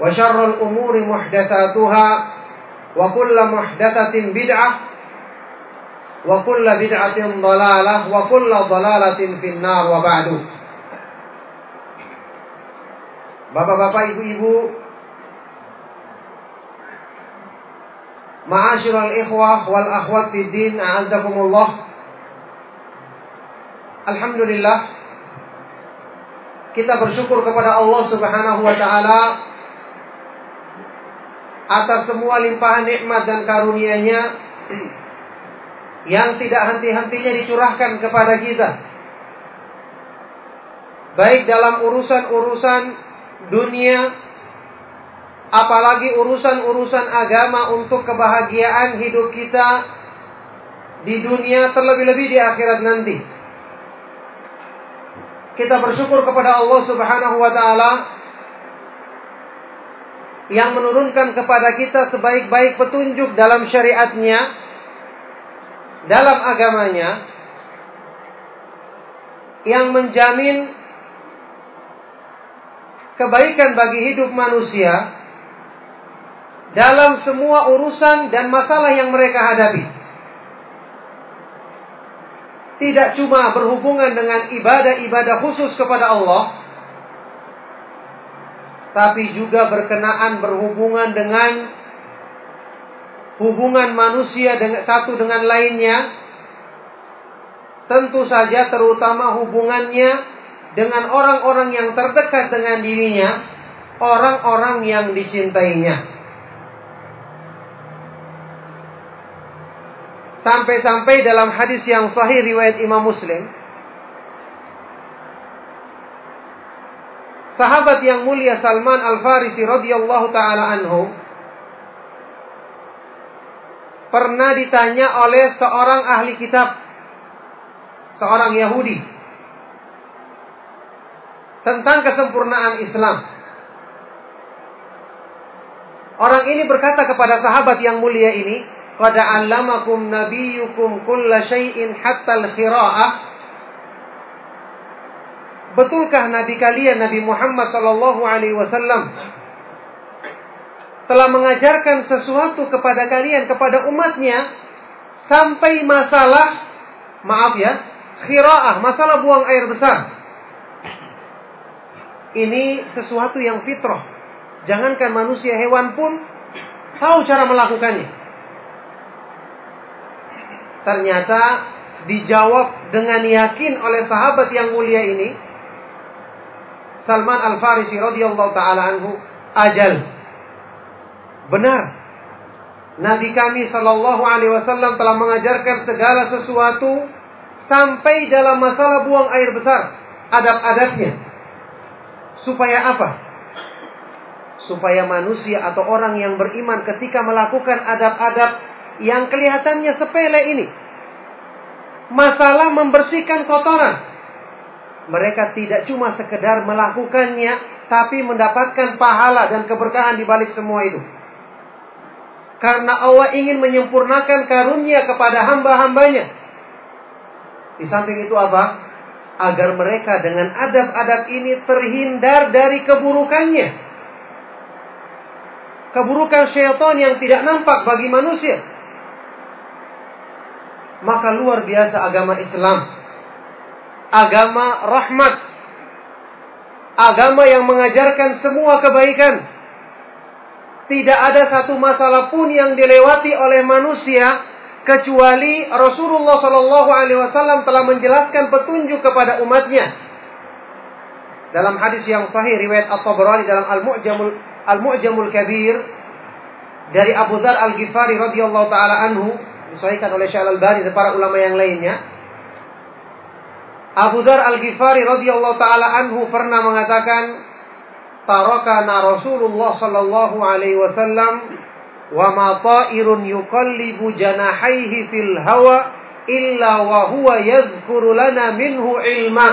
وشر الأمور محدثاتها وكل محدثة بدعة وكل بدعة ضلالة وكل ضلالة في النار وبعد Bapak-bapak, ibu-ibu, Ma'asyiral ikhwah wal akhwat fid din, a'azzakumullah. Alhamdulillah kita bersyukur kepada Allah Subhanahu wa taala atas semua limpahan nikmat dan karunia-Nya yang tidak henti-hentinya dicurahkan kepada kita. Baik dalam urusan-urusan dunia apalagi urusan-urusan agama untuk kebahagiaan hidup kita di dunia terlebih-lebih di akhirat nanti. Kita bersyukur kepada Allah Subhanahu wa taala yang menurunkan kepada kita sebaik-baik petunjuk dalam syariatnya, dalam agamanya, yang menjamin kebaikan bagi hidup manusia dalam semua urusan dan masalah yang mereka hadapi. Tidak cuma berhubungan dengan ibadah-ibadah khusus kepada Allah, tapi juga berkenaan berhubungan dengan hubungan manusia dengan satu dengan lainnya. Tentu saja terutama hubungannya dengan orang-orang yang terdekat dengan dirinya orang-orang yang dicintainya. Sampai-sampai dalam hadis yang sahih riwayat Imam Muslim sahabat yang mulia Salman Al-Farisi radhiyallahu taala anhu pernah ditanya oleh seorang ahli kitab seorang Yahudi tentang kesempurnaan Islam. Orang ini berkata kepada sahabat yang mulia ini, "Qad 'allamakum nabiyyukum kulla hatta al-khira'ah." Betulkah nabi kalian Nabi Muhammad sallallahu alaihi wasallam telah mengajarkan sesuatu kepada kalian kepada umatnya sampai masalah maaf ya, khira'ah, masalah buang air besar. Ini sesuatu yang fitrah. Jangankan manusia, hewan pun tahu cara melakukannya. Ternyata dijawab dengan yakin oleh sahabat yang mulia ini Salman Al-Farisi radhiyallahu taala anhu ajal. Benar. Nabi kami Shallallahu Alaihi Wasallam telah mengajarkan segala sesuatu sampai dalam masalah buang air besar, adab-adabnya. Supaya apa? Supaya manusia atau orang yang beriman ketika melakukan adab-adab yang kelihatannya sepele ini, masalah membersihkan kotoran, mereka tidak cuma sekedar melakukannya, tapi mendapatkan pahala dan keberkahan di balik semua itu. Karena Allah ingin menyempurnakan karunia kepada hamba-hambanya. Di samping itu apa? Agar mereka dengan adab-adab ini terhindar dari keburukannya. Keburukan syaitan yang tidak nampak bagi manusia. Maka luar biasa agama Islam. Agama rahmat. Agama yang mengajarkan semua kebaikan tidak ada satu masalah pun yang dilewati oleh manusia kecuali Rasulullah Shallallahu Alaihi Wasallam telah menjelaskan petunjuk kepada umatnya. Dalam hadis yang sahih riwayat At-Tabrani dalam Al-Mu'jamul Al-Mu'jamul Kabir dari Abu Dzar Al-Ghifari radhiyallahu taala anhu disahihkan oleh Syekh Al-Albani dan para ulama yang lainnya. Abu Dzar Al-Ghifari radhiyallahu taala anhu pernah mengatakan tarakana Rasulullah sallallahu alaihi wasallam wa ma ta'irun yuqallibu janahaihi fil hawa illa wa huwa yadhkuru lana minhu ilma.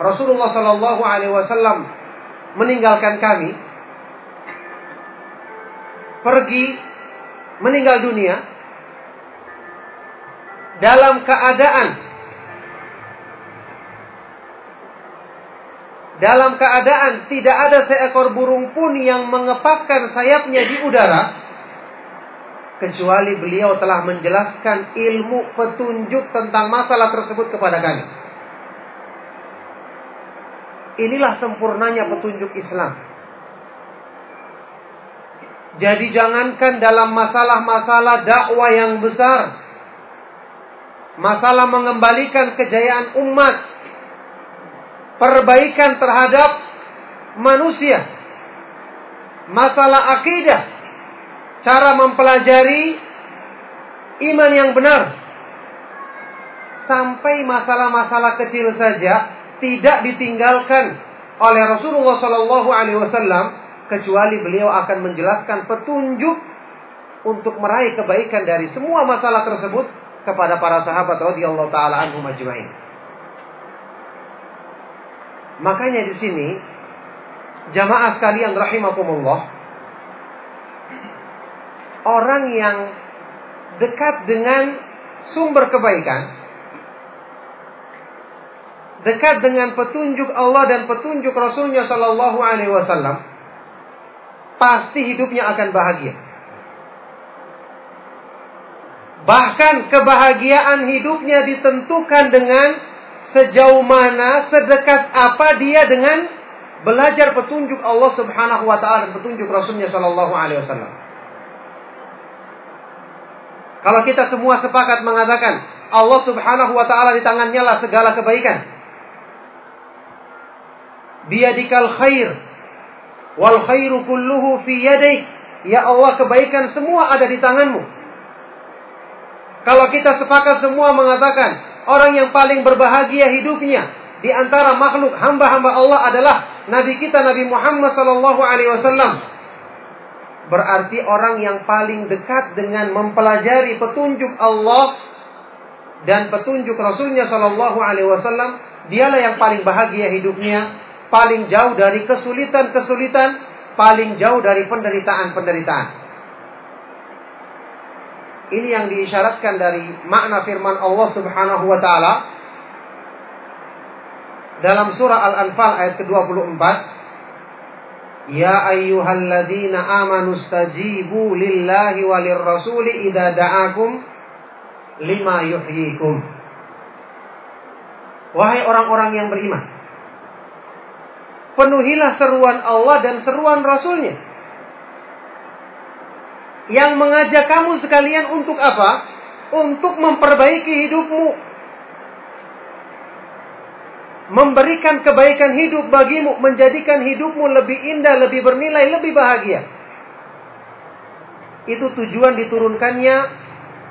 Rasulullah sallallahu alaihi wasallam meninggalkan kami pergi meninggal dunia dalam keadaan dalam keadaan tidak ada seekor burung pun yang mengepakkan sayapnya di udara kecuali beliau telah menjelaskan ilmu petunjuk tentang masalah tersebut kepada kami. Inilah sempurnanya petunjuk Islam. Jadi jangankan dalam masalah-masalah dakwah yang besar, masalah mengembalikan kejayaan umat, perbaikan terhadap manusia. Masalah akidah, cara mempelajari iman yang benar. Sampai masalah-masalah kecil saja tidak ditinggalkan oleh Rasulullah Wasallam kecuali beliau akan menjelaskan petunjuk untuk meraih kebaikan dari semua masalah tersebut kepada para sahabat radhiyallahu taala anhum ajma'in. Makanya di sini jamaah sekalian rahimakumullah orang yang dekat dengan sumber kebaikan dekat dengan petunjuk Allah dan petunjuk Rasulnya Shallallahu Alaihi Wasallam pasti hidupnya akan bahagia. Bahkan kebahagiaan hidupnya ditentukan dengan sejauh mana, sedekat apa dia dengan belajar petunjuk Allah Subhanahu wa taala dan petunjuk Rasulnya Shallallahu alaihi wasallam. Kalau kita semua sepakat mengatakan Allah Subhanahu wa taala di tangannya lah segala kebaikan. Biyadikal khair wal khairu kulluhu fi yadaik. Ya Allah kebaikan semua ada di tanganmu. Kalau kita sepakat semua mengatakan orang yang paling berbahagia hidupnya di antara makhluk hamba-hamba Allah adalah Nabi kita Nabi Muhammad sallallahu alaihi wasallam. Berarti orang yang paling dekat dengan mempelajari petunjuk Allah dan petunjuk Rasulnya sallallahu alaihi wasallam, dialah yang paling bahagia hidupnya, paling jauh dari kesulitan-kesulitan, paling jauh dari penderitaan-penderitaan. Ini yang diisyaratkan dari makna firman Allah Subhanahu wa taala. Dalam surah Al-Anfal ayat ke-24 Ya ayyuhalladzina amanu stajibu lillahi walir rasuli idza da'akum lima yuhyikum. Wahai orang-orang yang beriman penuhilah seruan Allah dan seruan Rasulnya yang mengajak kamu sekalian untuk apa? Untuk memperbaiki hidupmu. Memberikan kebaikan hidup bagimu, menjadikan hidupmu lebih indah, lebih bernilai, lebih bahagia. itu tujuan diturunkannya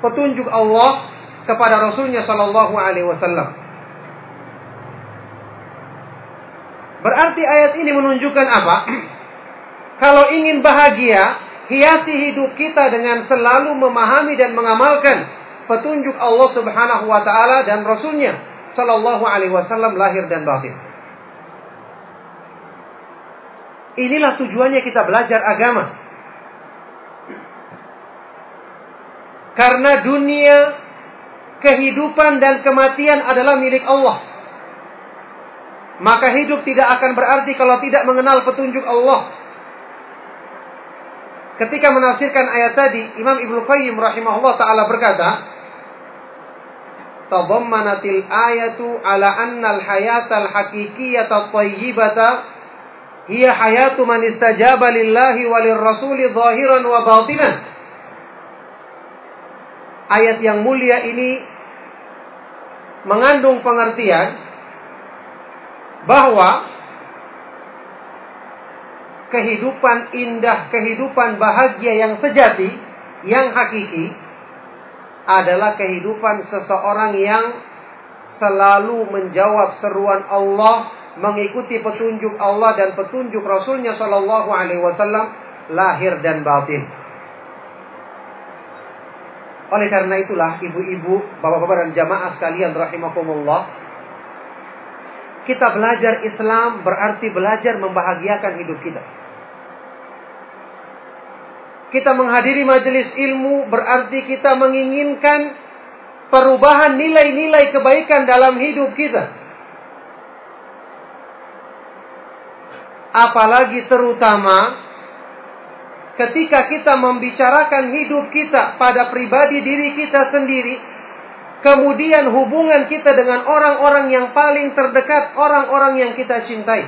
petunjuk Allah kepada Rasulnya Shallallahu Alaihi Wasallam. Berarti ayat ini menunjukkan apa? Kalau ingin bahagia, hiasi hidup kita dengan selalu memahami dan mengamalkan petunjuk Allah Subhanahu wa taala dan rasulnya sallallahu alaihi wasallam lahir dan batin. Inilah tujuannya kita belajar agama. Karena dunia, kehidupan dan kematian adalah milik Allah. Maka hidup tidak akan berarti kalau tidak mengenal petunjuk Allah. Ketika menafsirkan ayat tadi, Imam Ibnu Qayyim rahimahullah taala berkata, tadammanatil ayatu ala anna al-hayata al-haqiqiyyata at-tayyibata hiya hayatu man istajaba lillahi walir rasuli zahiran wa batinan. Ayat yang mulia ini mengandung pengertian bahwa kehidupan indah, kehidupan bahagia yang sejati, yang hakiki adalah kehidupan seseorang yang selalu menjawab seruan Allah, mengikuti petunjuk Allah dan petunjuk Rasulnya Shallallahu Alaihi Wasallam lahir dan batin. Oleh karena itulah ibu-ibu, bapak-bapak dan jamaah sekalian rahimakumullah, kita belajar Islam berarti belajar membahagiakan hidup kita. Kita menghadiri majelis ilmu berarti kita menginginkan perubahan nilai-nilai kebaikan dalam hidup kita. Apalagi terutama ketika kita membicarakan hidup kita pada pribadi diri kita sendiri, kemudian hubungan kita dengan orang-orang yang paling terdekat, orang-orang yang kita cintai.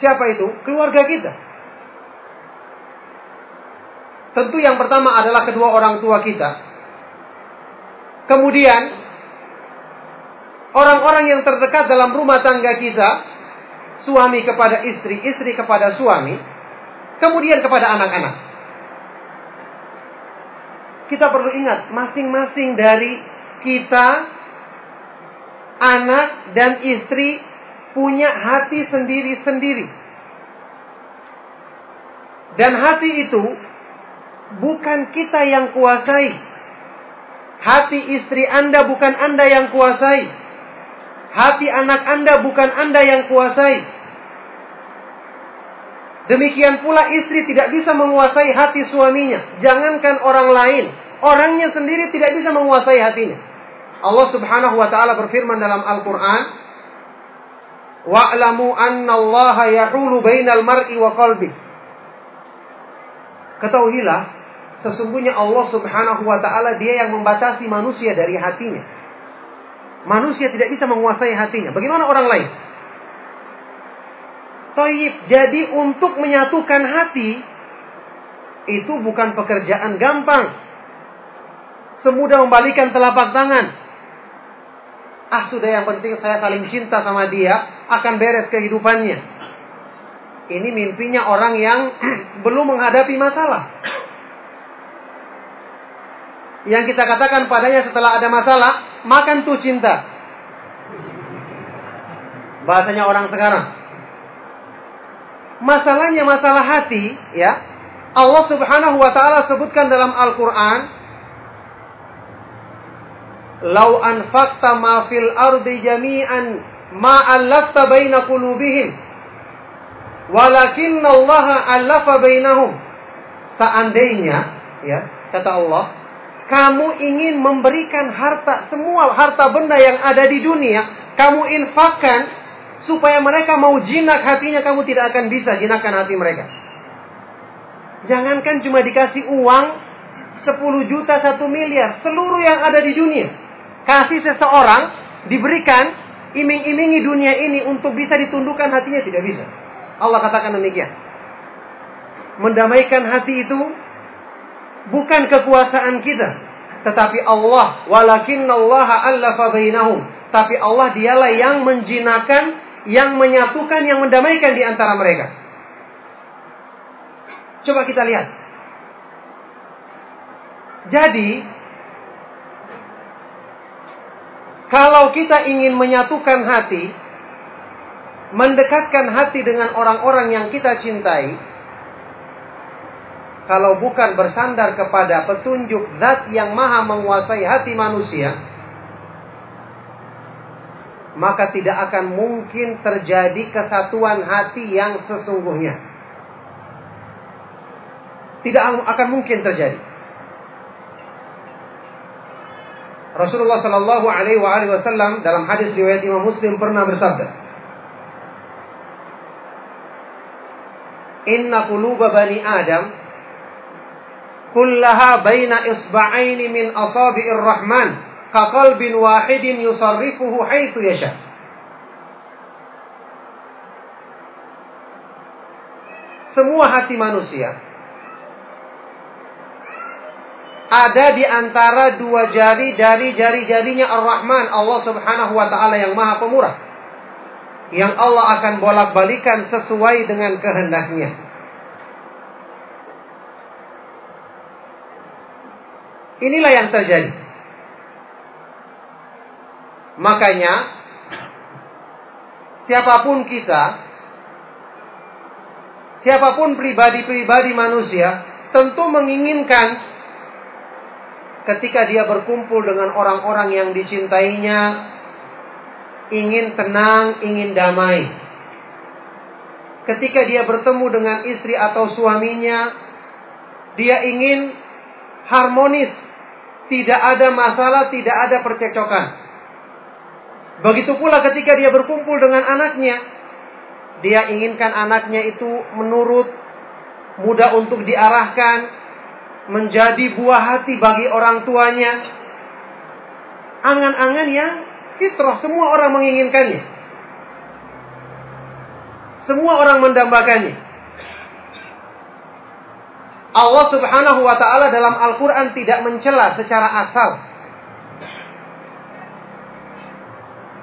Siapa itu? Keluarga kita. Tentu yang pertama adalah kedua orang tua kita. Kemudian orang-orang yang terdekat dalam rumah tangga kita, suami kepada istri, istri kepada suami, kemudian kepada anak-anak. Kita perlu ingat masing-masing dari kita anak dan istri punya hati sendiri-sendiri. Dan hati itu bukan kita yang kuasai. Hati istri Anda bukan Anda yang kuasai. Hati anak Anda bukan Anda yang kuasai. Demikian pula istri tidak bisa menguasai hati suaminya. Jangankan orang lain, orangnya sendiri tidak bisa menguasai hatinya. Allah Subhanahu wa taala berfirman dalam Al-Qur'an, "Wa'lamu anna Allah yahulu bainal mar'i wa qalbi." Ketahuilah Sesungguhnya Allah Subhanahu wa taala dia yang membatasi manusia dari hatinya. Manusia tidak bisa menguasai hatinya. Bagaimana orang lain? Toib, jadi untuk menyatukan hati itu bukan pekerjaan gampang. Semudah membalikan telapak tangan. Ah sudah yang penting saya saling cinta sama dia, akan beres kehidupannya. Ini mimpinya orang yang belum menghadapi masalah. Yang kita katakan padanya setelah ada masalah, makan tuh cinta. Bahasanya orang sekarang. Masalahnya masalah hati, ya. Allah Subhanahu wa taala sebutkan dalam Al-Qur'an, "Lau anfaqta ma fil ardi jami'an ma allafta baina qulubihim, walakinna Allah allafa bainahum." Seandainya, ya, kata Allah, kamu ingin memberikan harta semua harta benda yang ada di dunia, kamu infakkan supaya mereka mau jinak hatinya, kamu tidak akan bisa jinakkan hati mereka. Jangankan cuma dikasih uang 10 juta, 1 miliar, seluruh yang ada di dunia. Kasih seseorang diberikan iming-imingi dunia ini untuk bisa ditundukkan hatinya tidak bisa. Allah katakan demikian. Mendamaikan hati itu bukan kekuasaan kita, tetapi Allah Allah allafa bainahum. Tapi Allah dialah yang menjinakan, yang menyatukan, yang mendamaikan di antara mereka. Coba kita lihat. Jadi, kalau kita ingin menyatukan hati, mendekatkan hati dengan orang-orang yang kita cintai, kalau bukan bersandar kepada petunjuk zat yang maha menguasai hati manusia, maka tidak akan mungkin terjadi kesatuan hati yang sesungguhnya. Tidak akan mungkin terjadi. Rasulullah Shallallahu Alaihi Wasallam dalam hadis riwayat Imam Muslim pernah bersabda, Inna quluba bani Adam kullaha baina isba'aini min asabi'ir rahman kaqalbin wahidin yusarrifuhu haitsu yasha. Semua hati manusia ada di antara dua jari dari jari-jarinya Ar-Rahman Allah Subhanahu wa taala yang Maha Pemurah. Yang Allah akan bolak-balikan sesuai dengan kehendaknya. Inilah yang terjadi. Makanya siapa pun kita siapa pun pribadi-pribadi manusia tentu menginginkan ketika dia berkumpul dengan orang-orang yang dicintainya, ingin tenang, ingin damai. Ketika dia bertemu dengan istri atau suaminya, dia ingin harmonis, tidak ada masalah, tidak ada percekcokan. Begitu pula ketika dia berkumpul dengan anaknya, dia inginkan anaknya itu menurut, mudah untuk diarahkan, menjadi buah hati bagi orang tuanya. Angan-angan yang fitrah semua orang menginginkannya. Semua orang mendambakannya. Allah Subhanahu wa taala dalam Al-Qur'an tidak mencela secara asal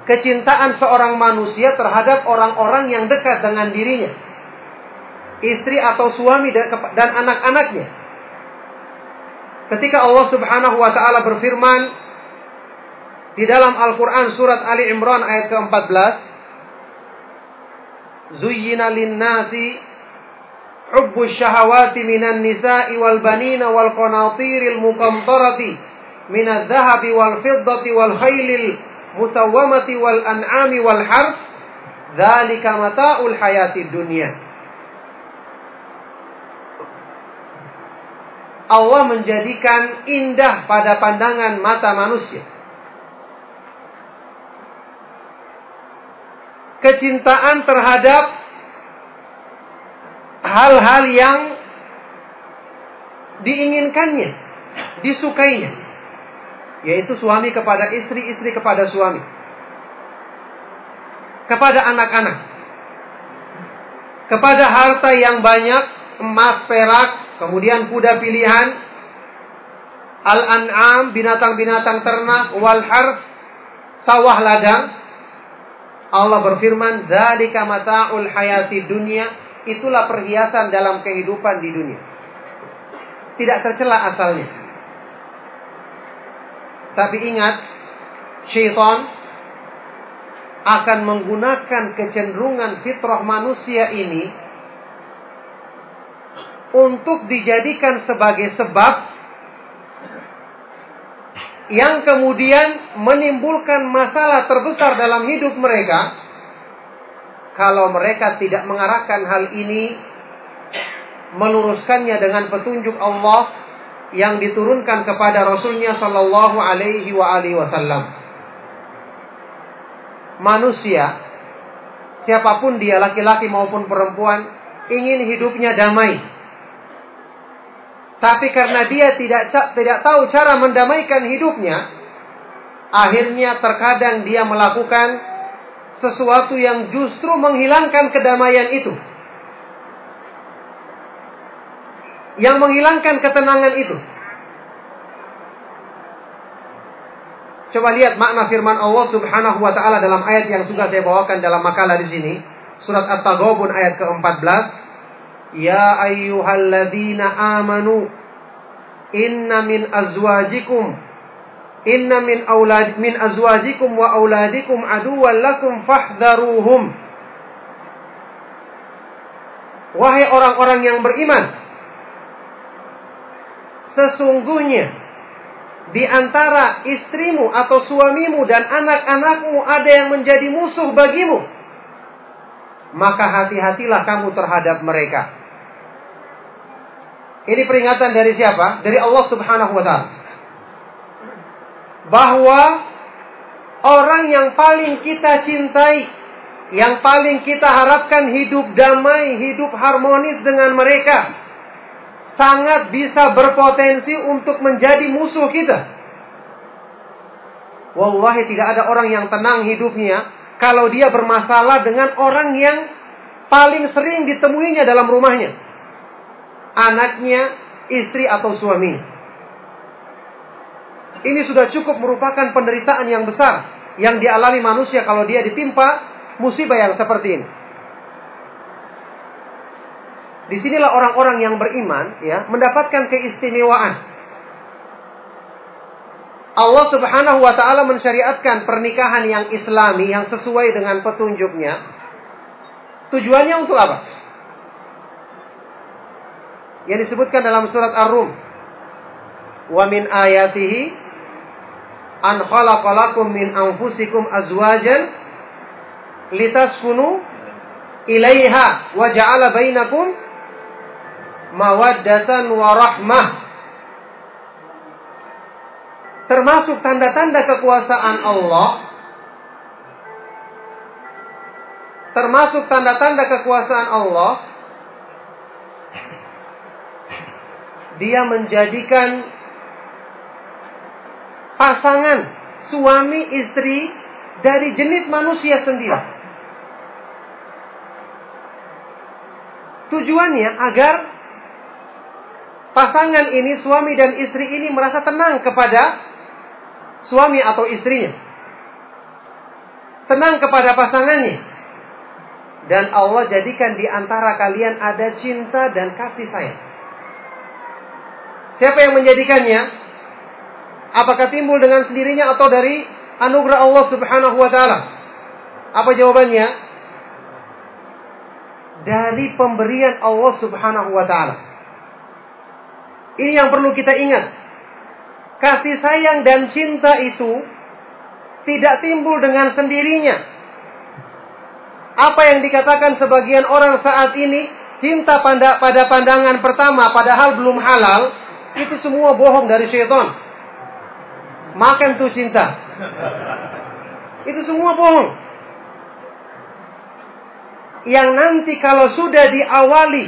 kecintaan seorang manusia terhadap orang-orang yang dekat dengan dirinya. Istri atau suami dan anak-anaknya. Ketika Allah Subhanahu wa taala berfirman di dalam Al-Qur'an surat Ali Imran ayat ke-14 Zuyyina lin-nasi wal qanatiril muqantarati minadh dhahabi wal fiddati wal khailil musawwamati wal an'ami wal harth dzalika mata'ul hayati dunya Allah menjadikan indah pada pandangan mata manusia. Kecintaan terhadap hal-hal yang diinginkannya, disukainya, yaitu suami kepada istri, istri kepada suami, kepada anak-anak, kepada harta yang banyak, emas, perak, kemudian kuda pilihan, al-an'am, binatang-binatang ternak, wal harf, sawah ladang. Allah berfirman, "Dzalika mata'ul hayati dunia." Itulah perhiasan dalam kehidupan di dunia. Tidak tercela asalnya. Tapi ingat, syaitan akan menggunakan kecenderungan fitrah manusia ini untuk dijadikan sebagai sebab yang kemudian menimbulkan masalah terbesar dalam hidup mereka kalau mereka tidak mengarahkan hal ini meluruskannya dengan petunjuk Allah yang diturunkan kepada Rasulnya Shallallahu Alaihi Wasallam. Manusia, siapa pun dia laki-laki maupun perempuan, ingin hidupnya damai, tapi karena dia tidak tidak tahu cara mendamaikan hidupnya, akhirnya terkadang dia melakukan sesuatu yang justru menghilangkan kedamaian itu. Yang menghilangkan ketenangan itu. Coba lihat makna firman Allah Subhanahu wa taala dalam ayat yang sudah saya bawakan dalam makalah di sini, surat At-Taghabun ayat ke-14. Ya ayyuhalladzina amanu inna min azwajikum inna min aulad min azwajikum wa auladikum aduwwan lakum fahdharuhum Wahai orang-orang yang beriman sesungguhnya di antara istrimu atau suamimu dan anak-anakmu ada yang menjadi musuh bagimu maka hati-hatilah kamu terhadap mereka ini peringatan dari siapa? Dari Allah Subhanahu wa taala. Bahwa orang yang paling kita cintai, yang paling kita harapkan hidup damai, hidup harmonis dengan mereka, sangat bisa berpotensi untuk menjadi musuh kita. Wallahi tidak ada orang yang tenang hidupnya kalau dia bermasalah dengan orang yang paling sering ditemuinya dalam rumahnya anaknya, istri atau suami. Ini sudah cukup merupakan penderitaan yang besar yang dialami manusia kalau dia ditimpa musibah yang seperti ini. Di sinilah orang-orang yang beriman ya mendapatkan keistimewaan. Allah Subhanahu wa taala mensyariatkan pernikahan yang islami yang sesuai dengan petunjuknya. Tujuannya untuk apa? yang disebutkan dalam surat Ar-Rum. Wa min ayatihi an khalaqalakum min anfusikum azwajan litaskunu ilaiha wa ja'ala bainakum mawaddatan wa rahmah. Termasuk tanda-tanda kekuasaan Allah termasuk tanda-tanda kekuasaan Allah dia menjadikan pasangan suami istri dari jenis manusia sendiri. Tujuannya agar pasangan ini suami dan istri ini merasa tenang kepada suami atau istrinya. Tenang kepada pasangannya. Dan Allah jadikan di antara kalian ada cinta dan kasih sayang. Siapa yang menjadikannya? Apakah timbul dengan sendirinya atau dari anugerah Allah Subhanahu wa taala? Apa jawabannya? Dari pemberian Allah Subhanahu wa taala. Ini yang perlu kita ingat. Kasih sayang dan cinta itu tidak timbul dengan sendirinya. Apa yang dikatakan sebagian orang saat ini cinta pada pandangan pertama padahal belum halal itu semua bohong dari syaitan. Makan tuh cinta. Itu semua bohong. Yang nanti kalau sudah diawali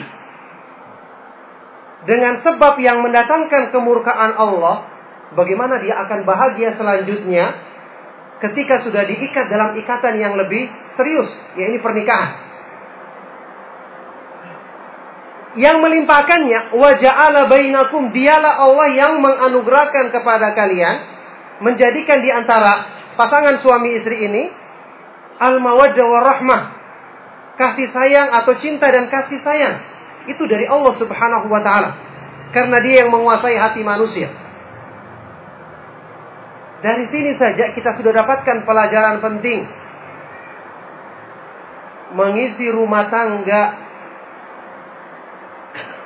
dengan sebab yang mendatangkan kemurkaan Allah, bagaimana dia akan bahagia selanjutnya ketika sudah diikat dalam ikatan yang lebih serius, yaitu pernikahan yang melimpahkannya wa ja'ala bainakum dialah Allah yang menganugerahkan kepada kalian menjadikan di antara pasangan suami istri ini al mawaddah warahmah kasih sayang atau cinta dan kasih sayang. Itu dari Allah Subhanahu wa taala. Karena dia yang menguasai hati manusia. Dari sini saja kita sudah dapatkan pelajaran penting. Mengisi rumah tangga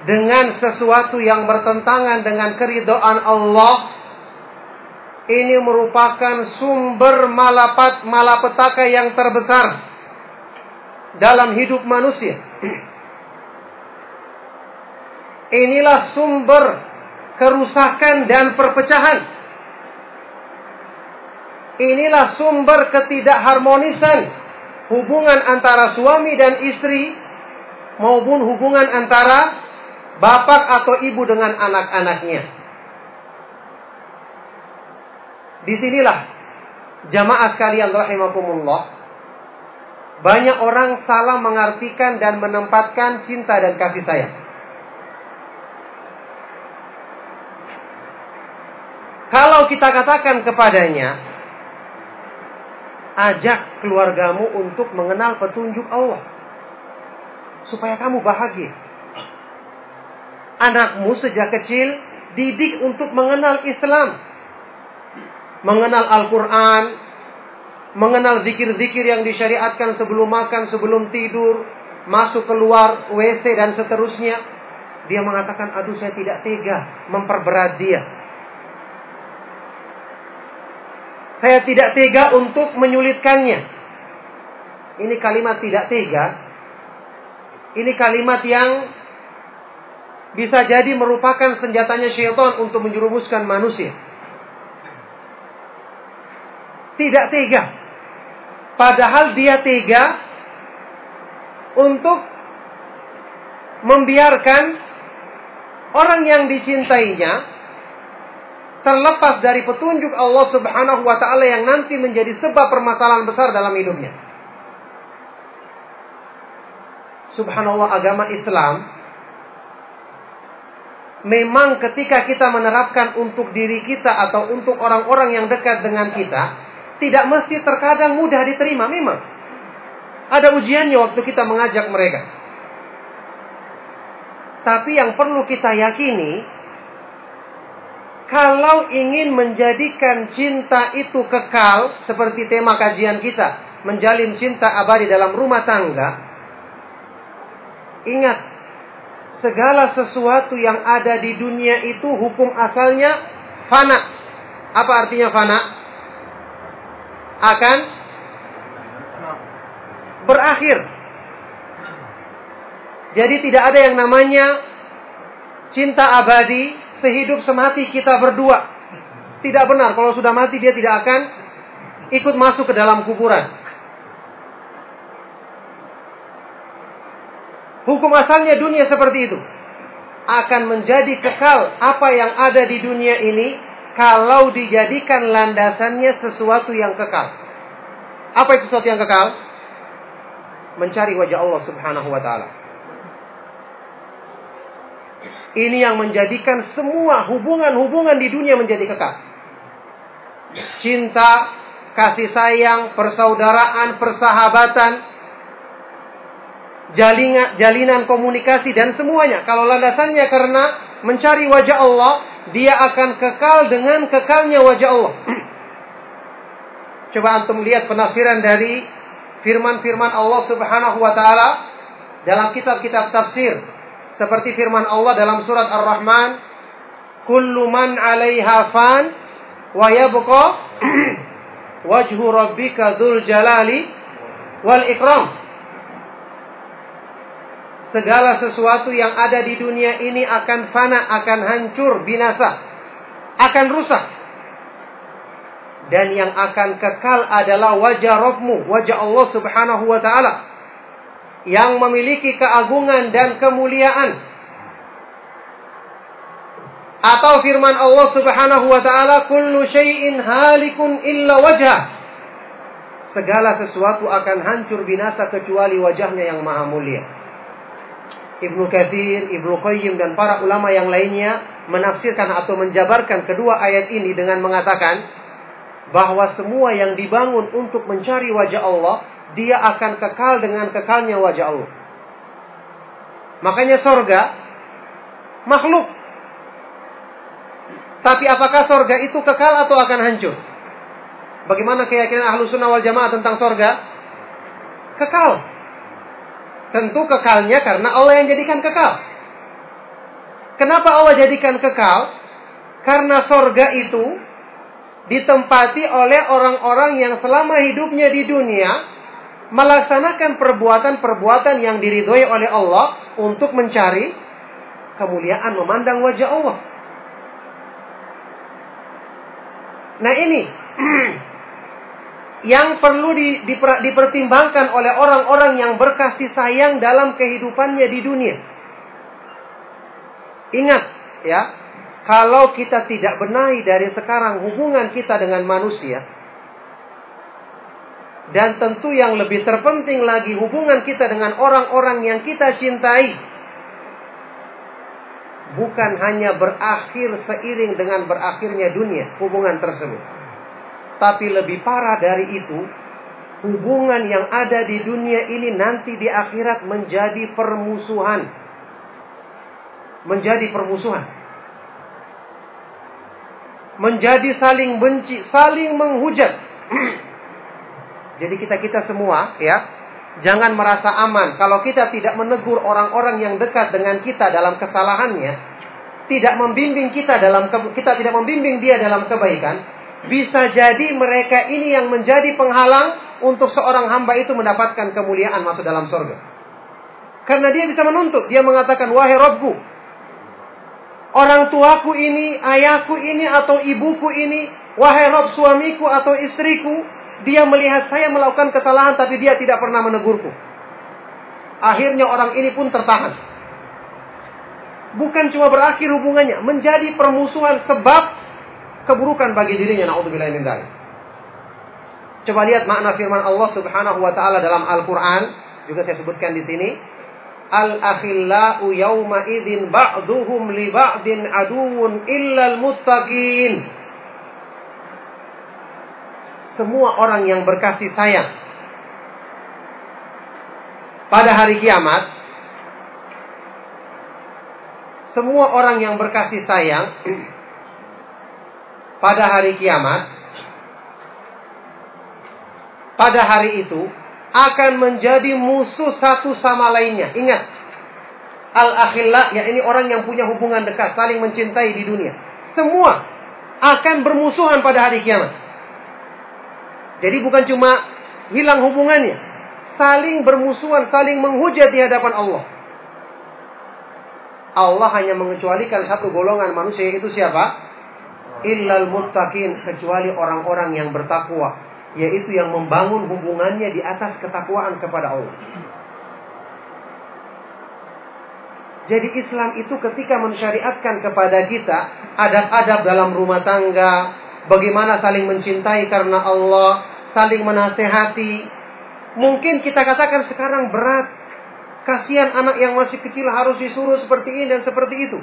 dengan sesuatu yang bertentangan dengan keridoan Allah ini merupakan sumber malapat malapetaka yang terbesar dalam hidup manusia. Inilah sumber kerusakan dan perpecahan. Inilah sumber ketidakharmonisan hubungan antara suami dan istri maupun hubungan antara bapak atau ibu dengan anak-anaknya. Di sinilah jamaah sekalian rahimakumullah banyak orang salah mengartikan dan menempatkan cinta dan kasih sayang. Kalau kita katakan kepadanya, ajak keluargamu untuk mengenal petunjuk Allah supaya kamu bahagia. anakmu sejak kecil didik untuk mengenal Islam. Mengenal Al-Quran, mengenal zikir-zikir yang disyariatkan sebelum makan, sebelum tidur, masuk keluar WC dan seterusnya. Dia mengatakan, aduh saya tidak tega memperberat dia. Saya tidak tega untuk menyulitkannya. Ini kalimat tidak tega. Ini kalimat yang bisa jadi merupakan senjatanya syaitan untuk menjerumuskan manusia. Tidak tega. Padahal dia tega untuk membiarkan orang yang dicintainya terlepas dari petunjuk Allah Subhanahu wa taala yang nanti menjadi sebab permasalahan besar dalam hidupnya. Subhanallah agama Islam memang ketika kita menerapkan untuk diri kita atau untuk orang-orang yang dekat dengan kita tidak mesti terkadang mudah diterima memang. Ada ujiannya waktu kita mengajak mereka. Tapi yang perlu kita yakini kalau ingin menjadikan cinta itu kekal, seperti tema kajian kita, menjalin cinta abadi dalam rumah tangga, ingat, segala sesuatu yang ada di dunia itu hukum asalnya fana. Apa artinya fana? Akan berakhir. Jadi tidak ada yang namanya cinta abadi sehidup semati kita berdua. Tidak benar kalau sudah mati dia tidak akan ikut masuk ke dalam kuburan. Hukum asalnya dunia seperti itu. Akan menjadi kekal apa yang ada di dunia ini kalau dijadikan landasannya sesuatu yang kekal. Apa itu sesuatu yang kekal? Mencari wajah Allah Subhanahu wa taala. Ini yang menjadikan semua hubungan-hubungan di dunia menjadi kekal. Cinta, kasih sayang, persaudaraan, persahabatan, jalinan, komunikasi dan semuanya. Kalau landasannya karena mencari wajah Allah, dia akan kekal dengan kekalnya wajah Allah. Coba antum lihat penafsiran dari firman-firman Allah Subhanahu wa taala dalam kitab-kitab tafsir seperti firman Allah dalam surat Ar-Rahman, "Kullu man 'alaiha fan wa yabqa wajhu rabbika dzul jalali wal ikram." Segala sesuatu yang ada di dunia ini akan fana, akan hancur, binasa, akan rusak. Dan yang akan kekal adalah wajah Rabbmu, wajah Allah Subhanahu wa taala yang memiliki keagungan dan kemuliaan. Atau firman Allah Subhanahu wa taala, "Kullu syai'in halikun illa wajah." Segala sesuatu akan hancur binasa kecuali wajahnya yang maha mulia. Ibnu Katsir, Ibnu Qayyim dan para ulama yang lainnya menafsirkan atau menjabarkan kedua ayat ini dengan mengatakan bahwa semua yang dibangun untuk mencari wajah Allah dia akan kekal dengan kekalnya wajah Allah. Makanya sorga makhluk. Tapi apakah sorga itu kekal atau akan hancur? Bagaimana keyakinan ahlu sunnah wal jamaah tentang sorga? Kekal. Tentu kekalnya karena Allah yang jadikan kekal. Kenapa Allah jadikan kekal? Karena sorga itu ditempati oleh orang-orang yang selama hidupnya di dunia melaksanakan perbuatan-perbuatan yang diridhoi oleh Allah untuk mencari kemuliaan memandang wajah Allah. Nah ini yang perlu di, di, dipertimbangkan oleh orang-orang yang berkasih sayang dalam kehidupannya di dunia. Ingat ya, kalau kita tidak benahi dari sekarang hubungan kita dengan manusia, dan tentu yang lebih terpenting lagi hubungan kita dengan orang-orang yang kita cintai. Bukan hanya berakhir seiring dengan berakhirnya dunia hubungan tersebut. Tapi lebih parah dari itu, hubungan yang ada di dunia ini nanti di akhirat menjadi permusuhan. menjadi permusuhan. Menjadi saling benci, saling menghujat. Jadi kita-kita semua ya, jangan merasa aman kalau kita tidak menegur orang-orang yang dekat dengan kita dalam kesalahannya, tidak membimbing kita dalam kita tidak membimbing dia dalam kebaikan, bisa jadi mereka ini yang menjadi penghalang untuk seorang hamba itu mendapatkan kemuliaan masuk dalam surga. Karena dia bisa menuntut, dia mengatakan, "Wahai Robku, orang tuaku ini, ayahku ini atau ibuku ini, wahai Rob suamiku atau istriku, dia melihat saya melakukan kesalahan tapi dia tidak pernah menegurku. Akhirnya orang ini pun tertahan. Bukan cuma berakhir hubungannya, menjadi permusuhan sebab keburukan bagi dirinya. Naudzubillah min Coba lihat makna firman Allah Subhanahu wa taala dalam Al-Qur'an, juga saya sebutkan di sini al-akhillau yawma idzin ba'duhum li ba'din aduwwun illal muttaqin. Semua orang yang berkasih sayang pada hari kiamat semua orang yang berkasih sayang pada hari kiamat pada hari itu akan menjadi musuh satu sama lainnya. Ingat, al-akhilla ya ini orang yang punya hubungan dekat, saling mencintai di dunia. Semua akan bermusuhan pada hari kiamat. Jadi bukan cuma hilang hubungannya, saling bermusuhan, saling menghujat di hadapan Allah. Allah hanya mengecualikan satu golongan manusia itu siapa? Illal muttaqin kecuali orang-orang yang bertakwa yaitu yang membangun hubungannya di atas ketakwaan kepada Allah. Jadi Islam itu ketika mensyariatkan kepada kita adab-adab dalam rumah tangga, bagaimana saling mencintai karena Allah, saling menasehati. Mungkin kita katakan sekarang berat, kasihan anak yang masih kecil harus disuruh seperti ini dan seperti itu.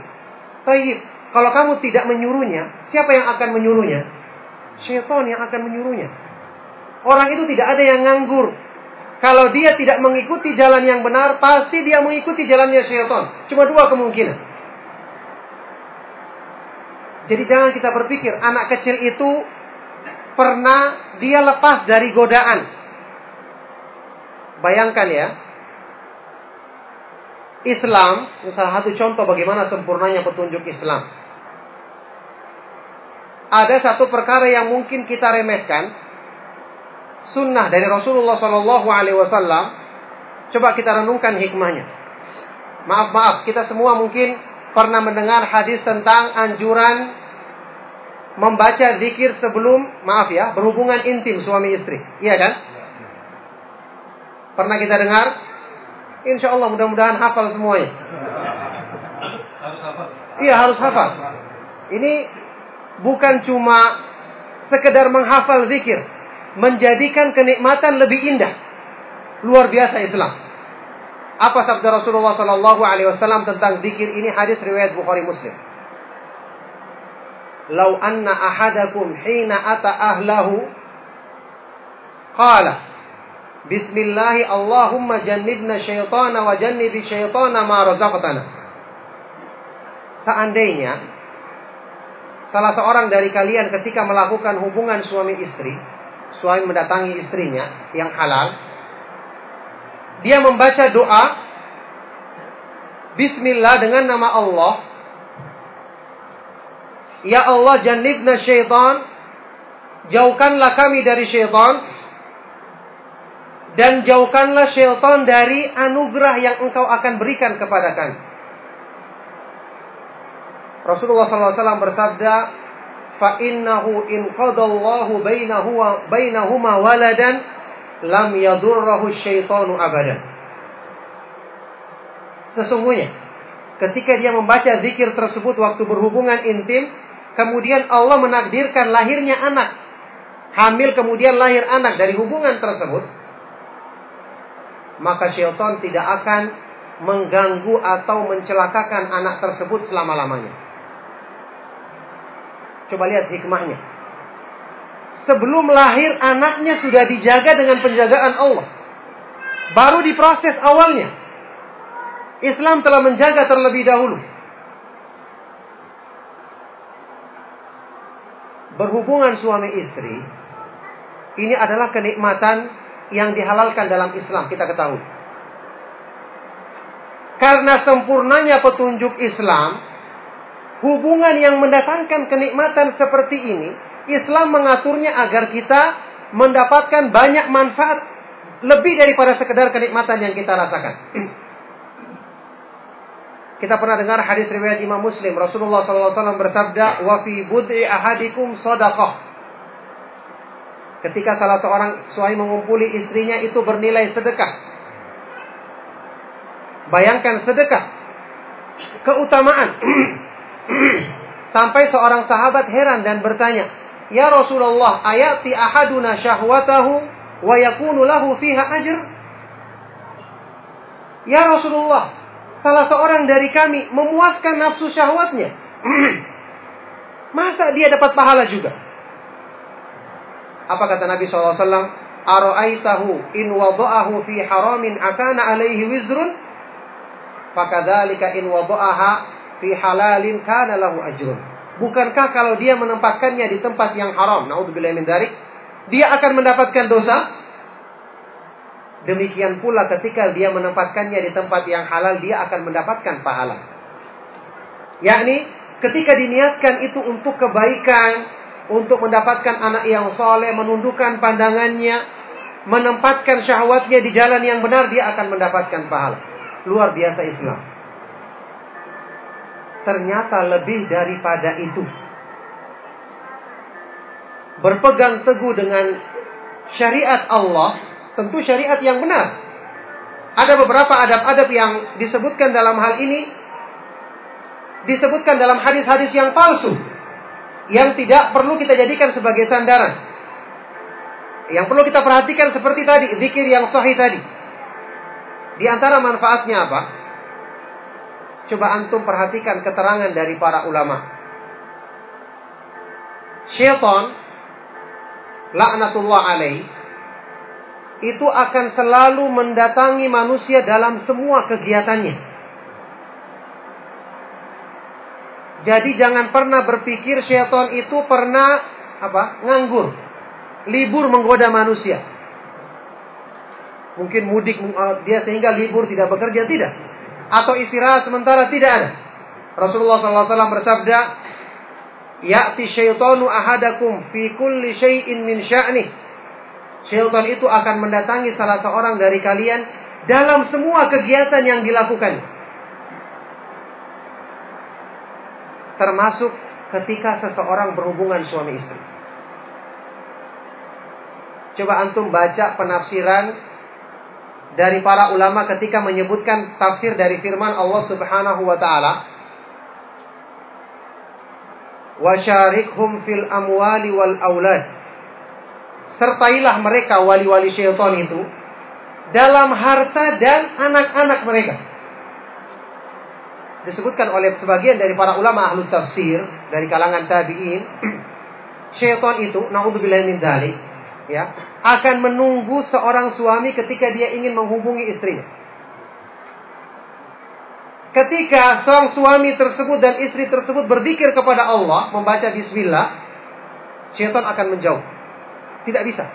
Tapi kalau kamu tidak menyuruhnya, siapa yang akan menyuruhnya? Syaitan yang akan menyuruhnya. Orang itu tidak ada yang nganggur. Kalau dia tidak mengikuti jalan yang benar, pasti dia mengikuti jalannya syaitan. Cuma dua kemungkinan. Jadi jangan kita berpikir anak kecil itu pernah dia lepas dari godaan. Bayangkan ya. Islam, salah satu contoh bagaimana sempurnanya petunjuk Islam. Ada satu perkara yang mungkin kita remehkan, sunnah dari Rasulullah Shallallahu Alaihi Wasallam, coba kita renungkan hikmahnya. Maaf maaf, kita semua mungkin pernah mendengar hadis tentang anjuran membaca zikir sebelum maaf ya berhubungan intim suami istri, iya kan? Pernah kita dengar? Insya Allah mudah-mudahan hafal semuanya. Harus hafal. Iya harus hafal. Ini bukan cuma sekedar menghafal zikir, menjadikan kenikmatan lebih indah. Luar biasa Islam. Apa sabda Rasulullah Sallallahu Alaihi Wasallam tentang zikir ini hadis riwayat Bukhari Muslim. Lau anna ahadakum hina ata ahlahu qala Bismillahi Allahumma jannibna syaitana wa jannibi syaitana ma razaqtana. Seandainya salah seorang dari kalian ketika melakukan hubungan suami istri suami mendatangi istrinya yang halal, dia membaca doa Bismillah dengan nama Allah. Ya Allah jannibna syaitan. Jauhkanlah kami dari syaitan. Dan jauhkanlah syaitan dari anugerah yang engkau akan berikan kepada kami. Rasulullah SAW bersabda, in qadallahu bainahu wa bainahuma waladan lam yadurrahu syaitanu abadan. Sesungguhnya ketika dia membaca zikir tersebut waktu berhubungan intim, kemudian Allah menakdirkan lahirnya anak. Hamil kemudian lahir anak dari hubungan tersebut, maka syaitan tidak akan mengganggu atau mencelakakan anak tersebut selama-lamanya. Coba lihat hikmahnya. Sebelum lahir anaknya sudah dijaga dengan penjagaan Allah. Baru diproses awalnya. Islam telah menjaga terlebih dahulu. Berhubungan suami istri ini adalah kenikmatan yang dihalalkan dalam Islam kita ketahui. Karena sempurnanya petunjuk Islam, hubungan yang mendatangkan kenikmatan seperti ini, Islam mengaturnya agar kita mendapatkan banyak manfaat lebih daripada sekedar kenikmatan yang kita rasakan. Kita pernah dengar hadis riwayat Imam Muslim. Rasulullah SAW bersabda, "Wa fi bud'i ahadikum sadaqah." Ketika salah seorang suami mengumpuli istrinya itu bernilai sedekah. Bayangkan sedekah. Keutamaan. Sampai seorang sahabat heran dan bertanya, "Ya Rasulullah, ayati ahaduna syahwatahu wa yakunu lahu fiha ajr?" Ya Rasulullah, salah seorang dari kami memuaskan nafsu syahwatnya. Masa dia dapat pahala juga? Apa kata Nabi SAW? Aro'aitahu in wada'ahu fi haramin akana alaihi wizrun? Fakadhalika in wada'aha fi halalin kana lahu ajrun. Bukankah kalau dia menempatkannya di tempat yang haram, naudzubillah min darik, dia akan mendapatkan dosa? Demikian pula ketika dia menempatkannya di tempat yang halal, dia akan mendapatkan pahala. Yakni ketika diniatkan itu untuk kebaikan, untuk mendapatkan anak yang soleh, menundukkan pandangannya, menempatkan syahwatnya di jalan yang benar, dia akan mendapatkan pahala. Luar biasa Islam. Ternyata lebih daripada itu. Berpegang teguh dengan syariat Allah tentu syariat yang benar. Ada beberapa adab-adab yang disebutkan dalam hal ini disebutkan dalam hadis-hadis yang palsu yang tidak perlu kita jadikan sebagai sandaran. Yang perlu kita perhatikan seperti tadi, zikir yang sahih tadi. Di antara manfaatnya apa? Coba antum perhatikan keterangan dari para ulama. Syaitan laknatullah alaih itu akan selalu mendatangi manusia dalam semua kegiatannya. Jadi jangan pernah berpikir syaitan itu pernah apa? nganggur. Libur menggoda manusia. Mungkin mudik eh, dia sehingga libur tidak bekerja tidak. Atau istirahat sementara tidak ada. Rasulullah SAW bersabda, Ya'ti syaitanu ahadakum fi kulli syai'in min sya'nih Syaitan itu akan mendatangi salah seorang dari kalian dalam semua kegiatan yang dilakukan. Termasuk ketika seseorang berhubungan suami istri. Coba antum baca penafsiran dari para ulama ketika menyebutkan tafsir dari firman Allah Subhanahu wa taala. Wasyarikhum fil amwali wal aulad sertailah mereka wali-wali syaitan itu dalam harta dan anak-anak mereka. Disebutkan oleh sebagian dari para ulama ahlu tafsir dari kalangan tabi'in, syaitan itu naudzubillah min dzalik, ya, akan menunggu seorang suami ketika dia ingin menghubungi istrinya. Ketika seorang suami tersebut dan istri tersebut berzikir kepada Allah, membaca bismillah, syaitan akan menjauh. Tidak bisa.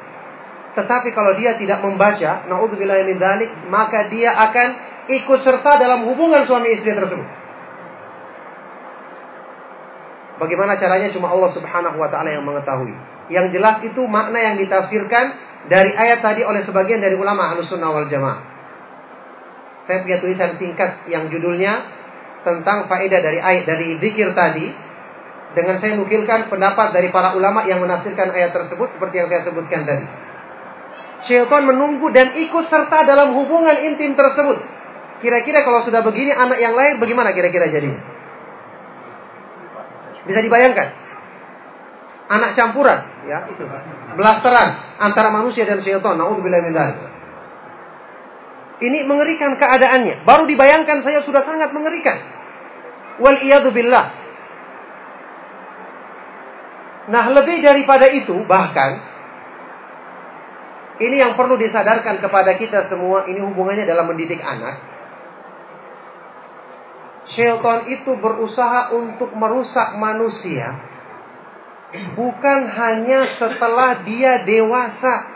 Tetapi kalau dia tidak membaca, naudzubillah min dzalik, maka dia akan ikut serta dalam hubungan suami istri tersebut. Bagaimana caranya cuma Allah Subhanahu wa taala yang mengetahui. Yang jelas itu makna yang ditafsirkan dari ayat tadi oleh sebagian dari ulama Ahlussunnah wal Jamaah. Saya punya tulisan singkat yang judulnya tentang faedah dari ayat dari zikir tadi dengan saya nukilkan pendapat dari para ulama yang menafsirkan ayat tersebut seperti yang saya sebutkan tadi. Syaitan menunggu dan ikut serta dalam hubungan intim tersebut. Kira-kira kalau sudah begini anak yang lain bagaimana kira-kira jadinya? Bisa dibayangkan? Anak campuran, ya. Belasteran antara manusia dan syaitan. Nauzubillah min Ini mengerikan keadaannya. Baru dibayangkan saya sudah sangat mengerikan. Wal billah. Nah, lebih daripada itu, bahkan ini yang perlu disadarkan kepada kita semua, ini hubungannya dalam mendidik anak. Syaitan itu berusaha untuk merusak manusia bukan hanya setelah dia dewasa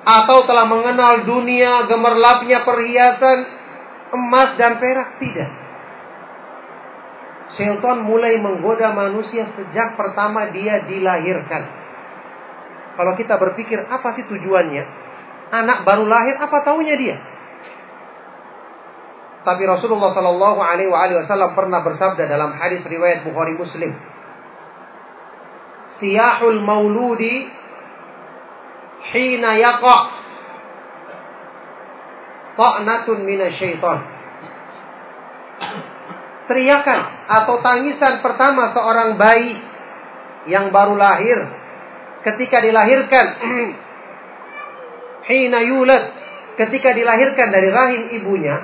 atau telah mengenal dunia gemerlapnya perhiasan emas dan perak tidak. Syaitan mulai menggoda manusia sejak pertama dia dilahirkan. Kalau kita berpikir apa sih tujuannya? Anak baru lahir apa taunya dia? Tapi Rasulullah Shallallahu Alaihi Wasallam pernah bersabda dalam hadis riwayat Bukhari Muslim, "Siyahul mauludi hina yaqa ta'natun minasyaitan." Teriakan atau tangisan pertama seorang bayi yang baru lahir ketika dilahirkan hina yulad ketika dilahirkan dari rahim ibunya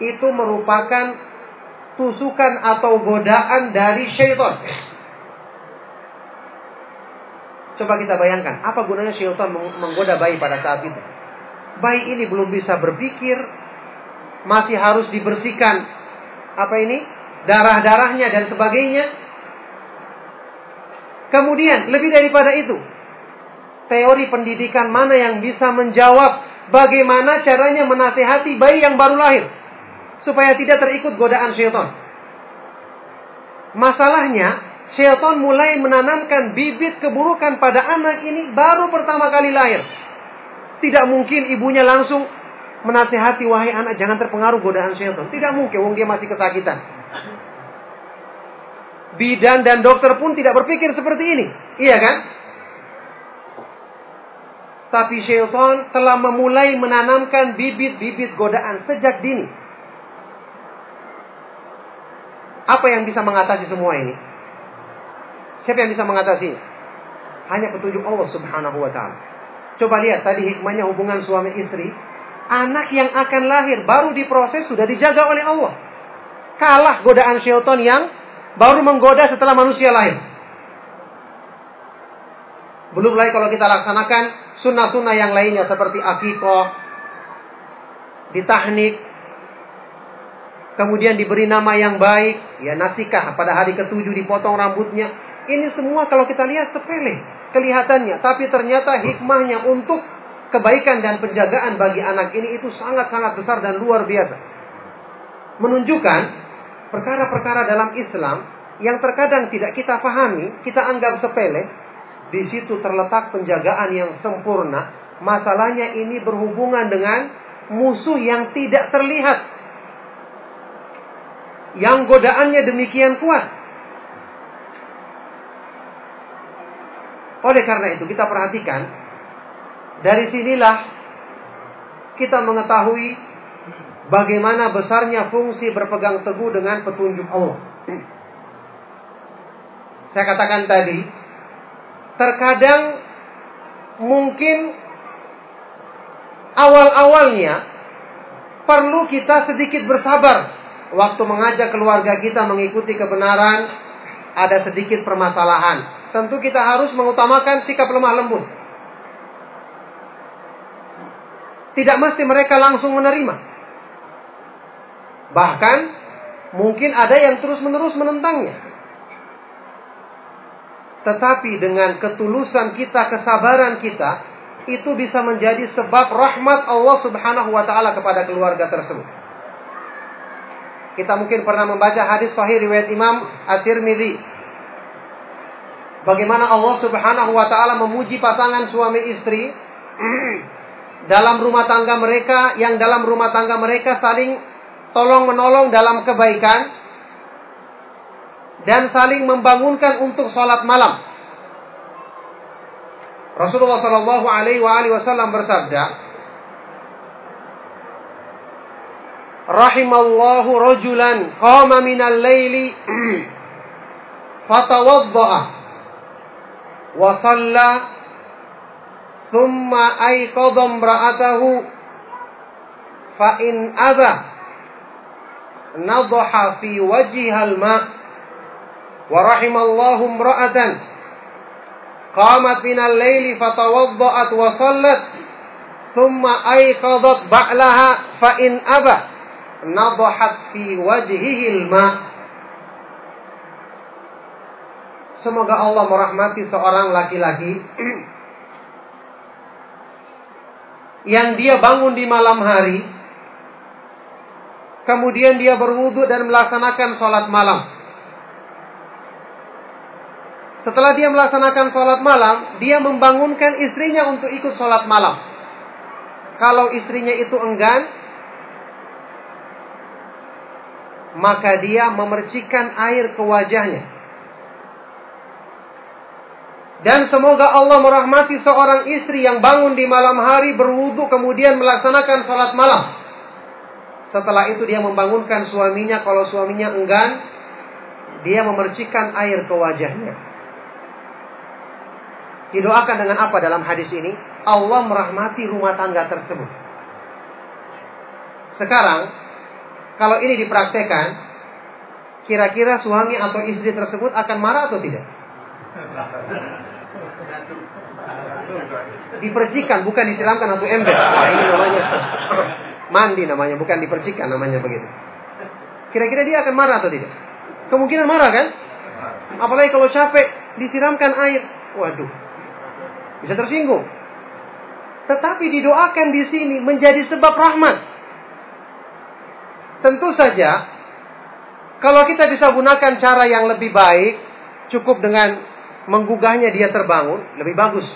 itu merupakan tusukan atau godaan dari syaitan. Coba kita bayangkan, apa gunanya syaitan menggoda bayi pada saat itu? Bayi ini belum bisa berpikir, masih harus dibersihkan apa ini? darah-darahnya dan sebagainya. Kemudian, lebih daripada itu, teori pendidikan mana yang bisa menjawab bagaimana caranya menasehati bayi yang baru lahir? supaya tidak terikut godaan syaitan. Masalahnya, syaitan mulai menanamkan bibit keburukan pada anak ini baru pertama kali lahir. Tidak mungkin ibunya langsung menasehati wahai anak jangan terpengaruh godaan syaitan. Tidak mungkin, wong dia masih kesakitan. Bidan dan dokter pun tidak berpikir seperti ini. Iya kan? Tapi syaitan telah memulai menanamkan bibit-bibit godaan sejak dini. Apa yang bisa mengatasi semua ini? Siapa yang bisa mengatasi? Hanya petunjuk Allah Subhanahu wa taala. Coba lihat tadi hikmahnya hubungan suami istri. Anak yang akan lahir baru diproses sudah dijaga oleh Allah. Kalah godaan syaitan yang baru menggoda setelah manusia lahir. Belum lagi kalau kita laksanakan sunnah-sunnah yang lainnya seperti akikoh, ditahnik, kemudian diberi nama yang baik, ya nasikah pada hari ketujuh dipotong rambutnya. Ini semua kalau kita lihat sepele kelihatannya, tapi ternyata hikmahnya untuk kebaikan dan penjagaan bagi anak ini itu sangat-sangat besar dan luar biasa. Menunjukkan perkara-perkara dalam Islam yang terkadang tidak kita pahami, kita anggap sepele, di situ terletak penjagaan yang sempurna. Masalahnya ini berhubungan dengan musuh yang tidak terlihat yang godaannya demikian kuat. Oleh karena itu kita perhatikan dari sinilah kita mengetahui bagaimana besarnya fungsi berpegang teguh dengan petunjuk Allah. Saya katakan tadi, terkadang mungkin awal-awalnya perlu kita sedikit bersabar waktu mengajak keluarga kita mengikuti kebenaran, ada sedikit permasalahan. Tentu kita harus mengutamakan sikap lemah lembut. Tidak mesti mereka langsung menerima. Bahkan mungkin ada yang terus-menerus menentangnya. Tetapi dengan ketulusan kita, kesabaran kita, itu bisa menjadi sebab rahmat Allah Subhanahu wa taala kepada keluarga tersebut. Kita mungkin pernah membaca hadis sahih riwayat Imam At-Tirmidzi. Bagaimana Allah Subhanahu wa taala memuji pasangan suami istri dalam rumah tangga mereka yang dalam rumah tangga mereka saling tolong menolong dalam kebaikan dan saling membangunkan untuk sholat malam. Rasulullah Shallallahu Alaihi Wasallam bersabda, rahimallahu rajulan qama minal laili fatawadda'a وصلى ثم أيقظ امرأته فإن أبى نضح في وجهها الماء ورحم الله امرأة قامت من الليل فتوضأت وصلت ثم أيقظت بعلها فإن أبى نضحت في وجهه الماء. Semoga Allah merahmati seorang laki-laki yang dia bangun di malam hari, kemudian dia berwudu dan melaksanakan sholat malam. Setelah dia melaksanakan sholat malam, dia membangunkan istrinya untuk ikut sholat malam. Kalau istrinya itu enggan, maka dia memercikan air ke wajahnya dan semoga Allah merahmati seorang istri yang bangun di malam hari berwudu kemudian melaksanakan sholat malam. Setelah itu dia membangunkan suaminya. Kalau suaminya enggan, dia memercikan air ke wajahnya. Didoakan dengan apa dalam hadis ini? Allah merahmati rumah tangga tersebut. Sekarang, kalau ini dipraktekkan, kira-kira suami atau istri tersebut akan marah atau tidak? Dipercikan, bukan disiramkan satu ember. Wah, ini namanya mandi namanya, bukan dipercikan namanya begitu. Kira-kira dia akan marah atau tidak? Kemungkinan marah kan? Apalagi kalau capek disiramkan air. Waduh. Bisa tersinggung. Tetapi didoakan di sini menjadi sebab rahmat. Tentu saja kalau kita bisa gunakan cara yang lebih baik, cukup dengan menggugahnya dia terbangun, lebih bagus.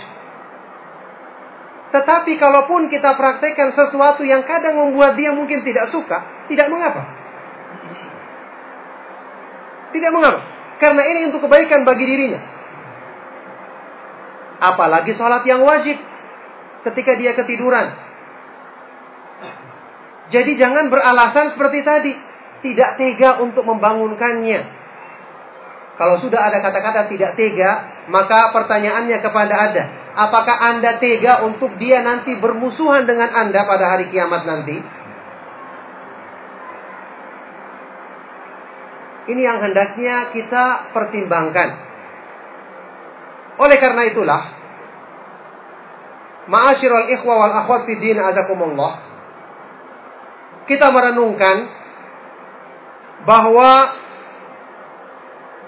Tetapi kalaupun kita praktekkan sesuatu yang kadang membuat dia mungkin tidak suka, tidak mengapa. Tidak mengapa. Karena ini untuk kebaikan bagi dirinya. Apalagi sholat yang wajib ketika dia ketiduran. Jadi jangan beralasan seperti tadi. Tidak tega untuk membangunkannya. Kalau sudah ada kata-kata tidak tega, maka pertanyaannya kepada Anda, apakah Anda tega untuk dia nanti bermusuhan dengan Anda pada hari kiamat nanti? Ini yang hendaknya kita pertimbangkan. Oleh karena itulah, Ma'asyiral ikhwa wal akhwat fi din azakumullah. Kita merenungkan bahwa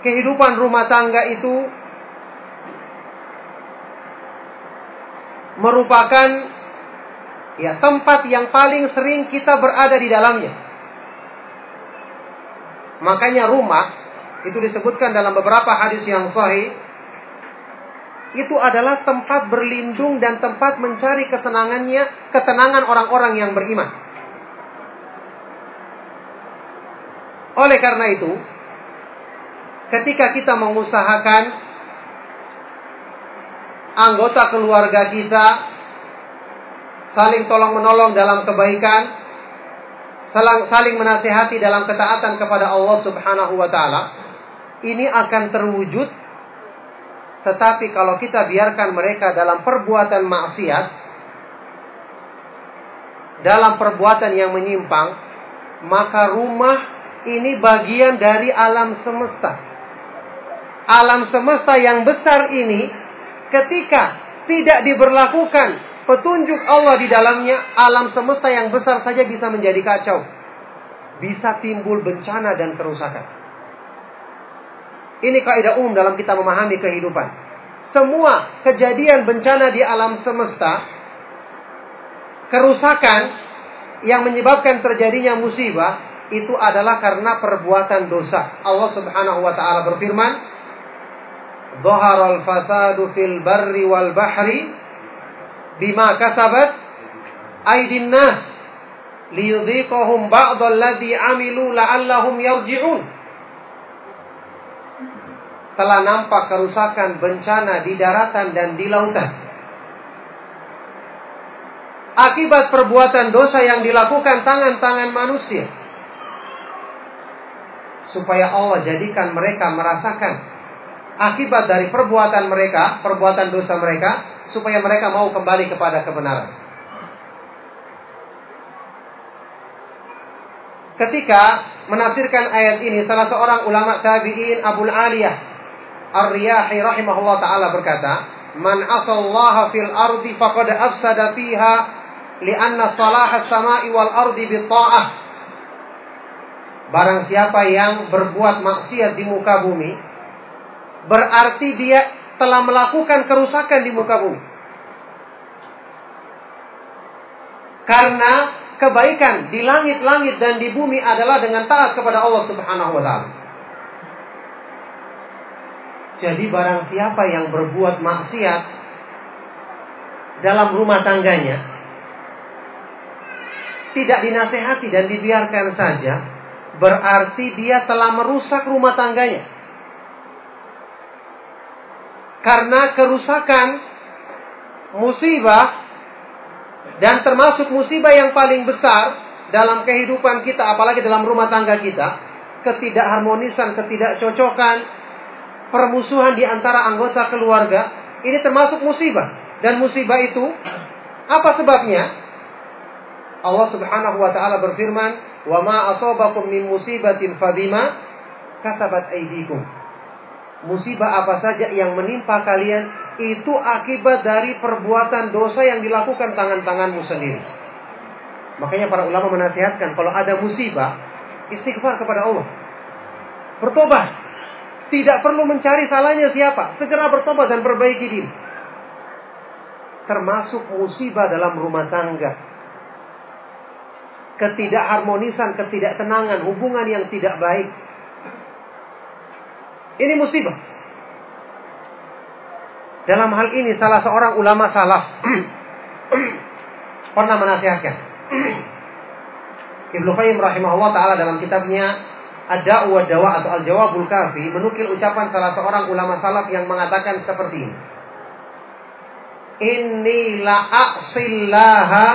kehidupan rumah tangga itu merupakan ya tempat yang paling sering kita berada di dalamnya. Makanya rumah itu disebutkan dalam beberapa hadis yang sahih itu adalah tempat berlindung dan tempat mencari kesenangannya, ketenangan orang-orang yang beriman. Oleh karena itu, ketika kita mengusahakan anggota keluarga kita saling tolong menolong dalam kebaikan, saling menasihati dalam ketaatan kepada Allah Subhanahu wa taala, ini akan terwujud. Tetapi kalau kita biarkan mereka dalam perbuatan maksiat, dalam perbuatan yang menyimpang, maka rumah ini bagian dari alam semesta alam semesta yang besar ini ketika tidak diberlakukan petunjuk Allah di dalamnya, alam semesta yang besar saja bisa menjadi kacau. Bisa timbul bencana dan kerusakan. Ini kaidah umum dalam kita memahami kehidupan. Semua kejadian bencana di alam semesta, kerusakan yang menyebabkan terjadinya musibah, itu adalah karena perbuatan dosa. Allah Subhanahu wa taala berfirman, Zaharal fasadu fil barri wal bahri bima kasabat aydin nas liyudhiqahum ba'dal ladzi amilu la'allahum yarji'un. Telah nampak kerusakan bencana di daratan dan di lautan. Akibat perbuatan dosa yang dilakukan tangan-tangan manusia. Supaya Allah jadikan mereka merasakan akibat dari perbuatan mereka, perbuatan dosa mereka, supaya mereka mau kembali kepada kebenaran. Ketika menafsirkan ayat ini, salah seorang ulama tabi'in Abu Aliyah Ar-Riyahi rahimahullah taala berkata, "Man asallaha fil ardi faqad afsada fiha li'anna salahat samai wal ardi bi ta'ah." Barang siapa yang berbuat maksiat di muka bumi, berarti dia telah melakukan kerusakan di muka bumi. Karena kebaikan di langit-langit dan di bumi adalah dengan taat kepada Allah Subhanahu wa taala. Jadi barang siapa yang berbuat maksiat dalam rumah tangganya tidak dinasehati dan dibiarkan saja, berarti dia telah merusak rumah tangganya. Karena kerusakan musibah dan termasuk musibah yang paling besar dalam kehidupan kita, apalagi dalam rumah tangga kita, ketidakharmonisan, ketidakcocokan, permusuhan di antara anggota keluarga, ini termasuk musibah. Dan musibah itu, apa sebabnya? Allah Subhanahu wa taala berfirman, "Wa ma asabakum min musibatin fabima kasabat aydikum." Musibah apa saja yang menimpa kalian itu akibat dari perbuatan dosa yang dilakukan tangan-tanganmu sendiri. Makanya para ulama menasihatkan kalau ada musibah, istighfar kepada Allah. Bertobat. Tidak perlu mencari salahnya siapa. Segera bertobat dan perbaiki diri. Termasuk musibah dalam rumah tangga. Ketidakharmonisan, ketidaktenangan, hubungan yang tidak baik. Ini musibah. Dalam hal ini salah seorang ulama salaf pernah menasihatkan. Ibnu Qayyim rahimahullah taala dalam kitabnya Ada wa Dawa atau Al-Jawabul Kafi menukil ucapan salah seorang ulama salaf yang mengatakan seperti ini. Inni la a'sillaha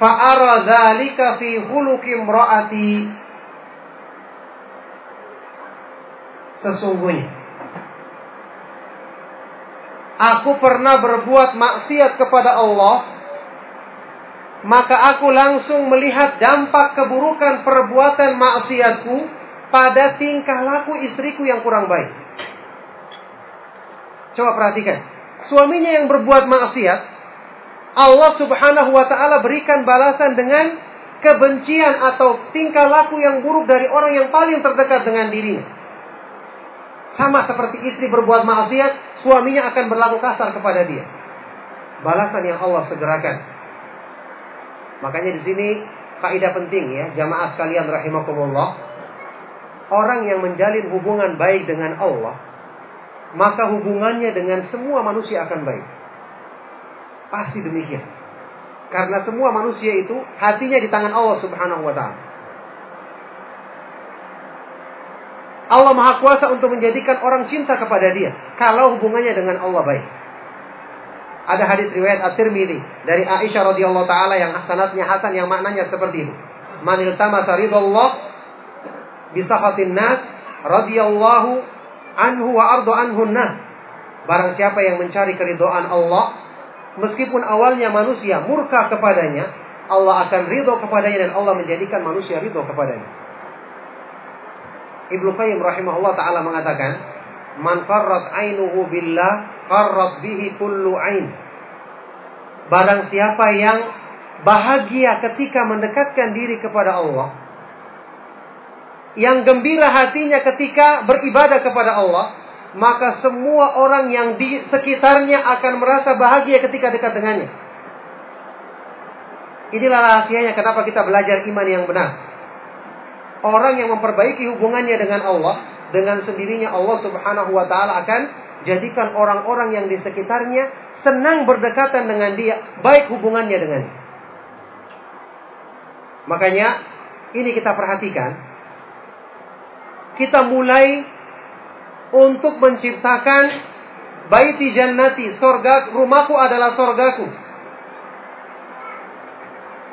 fa ara dzalika fi khuluqi imraati. Sesungguhnya aku pernah berbuat maksiat kepada Allah, maka aku langsung melihat dampak keburukan perbuatan maksiatku pada tingkah laku istriku yang kurang baik. Coba perhatikan, suaminya yang berbuat maksiat, Allah Subhanahu wa taala berikan balasan dengan kebencian atau tingkah laku yang buruk dari orang yang paling terdekat dengan dirinya. Sama seperti istri berbuat maksiat, suaminya akan berlaku kasar kepada dia. Balasan yang Allah segerakan. Makanya di sini kaidah penting ya, jamaah sekalian rahimakumullah. Orang yang menjalin hubungan baik dengan Allah, maka hubungannya dengan semua manusia akan baik. Pasti demikian. Karena semua manusia itu hatinya di tangan Allah Subhanahu wa taala. Allah Maha Kuasa untuk menjadikan orang cinta kepada Dia kalau hubungannya dengan Allah baik. Ada hadis riwayat At-Tirmidzi dari Aisyah radhiyallahu taala yang sanadnya hasan yang maknanya seperti itu. Manil tamasa ridallah bisahatin nas radhiyallahu anhu wa ardu anhu nas. Barang siapa yang mencari keridhaan Allah meskipun awalnya manusia murka kepadanya, Allah akan ridho kepadanya dan Allah menjadikan manusia ridho kepadanya. Ibnu Qayyim rahimahullah taala mengatakan, "Man qarrat ainuhu billah, qarrat bihi kullu ain." Barang siapa yang bahagia ketika mendekatkan diri kepada Allah, yang gembira hatinya ketika beribadah kepada Allah, maka semua orang yang di sekitarnya akan merasa bahagia ketika dekat dengannya. Inilah rahasianya kenapa kita belajar iman yang benar. Orang yang memperbaiki hubungannya dengan Allah, dengan sendirinya Allah Subhanahu wa taala akan jadikan orang-orang yang di sekitarnya senang berdekatan dengan dia, baik hubungannya dengan Makanya ini kita perhatikan. Kita mulai untuk menciptakan baiti jannati, sorga, rumahku adalah sorgaku.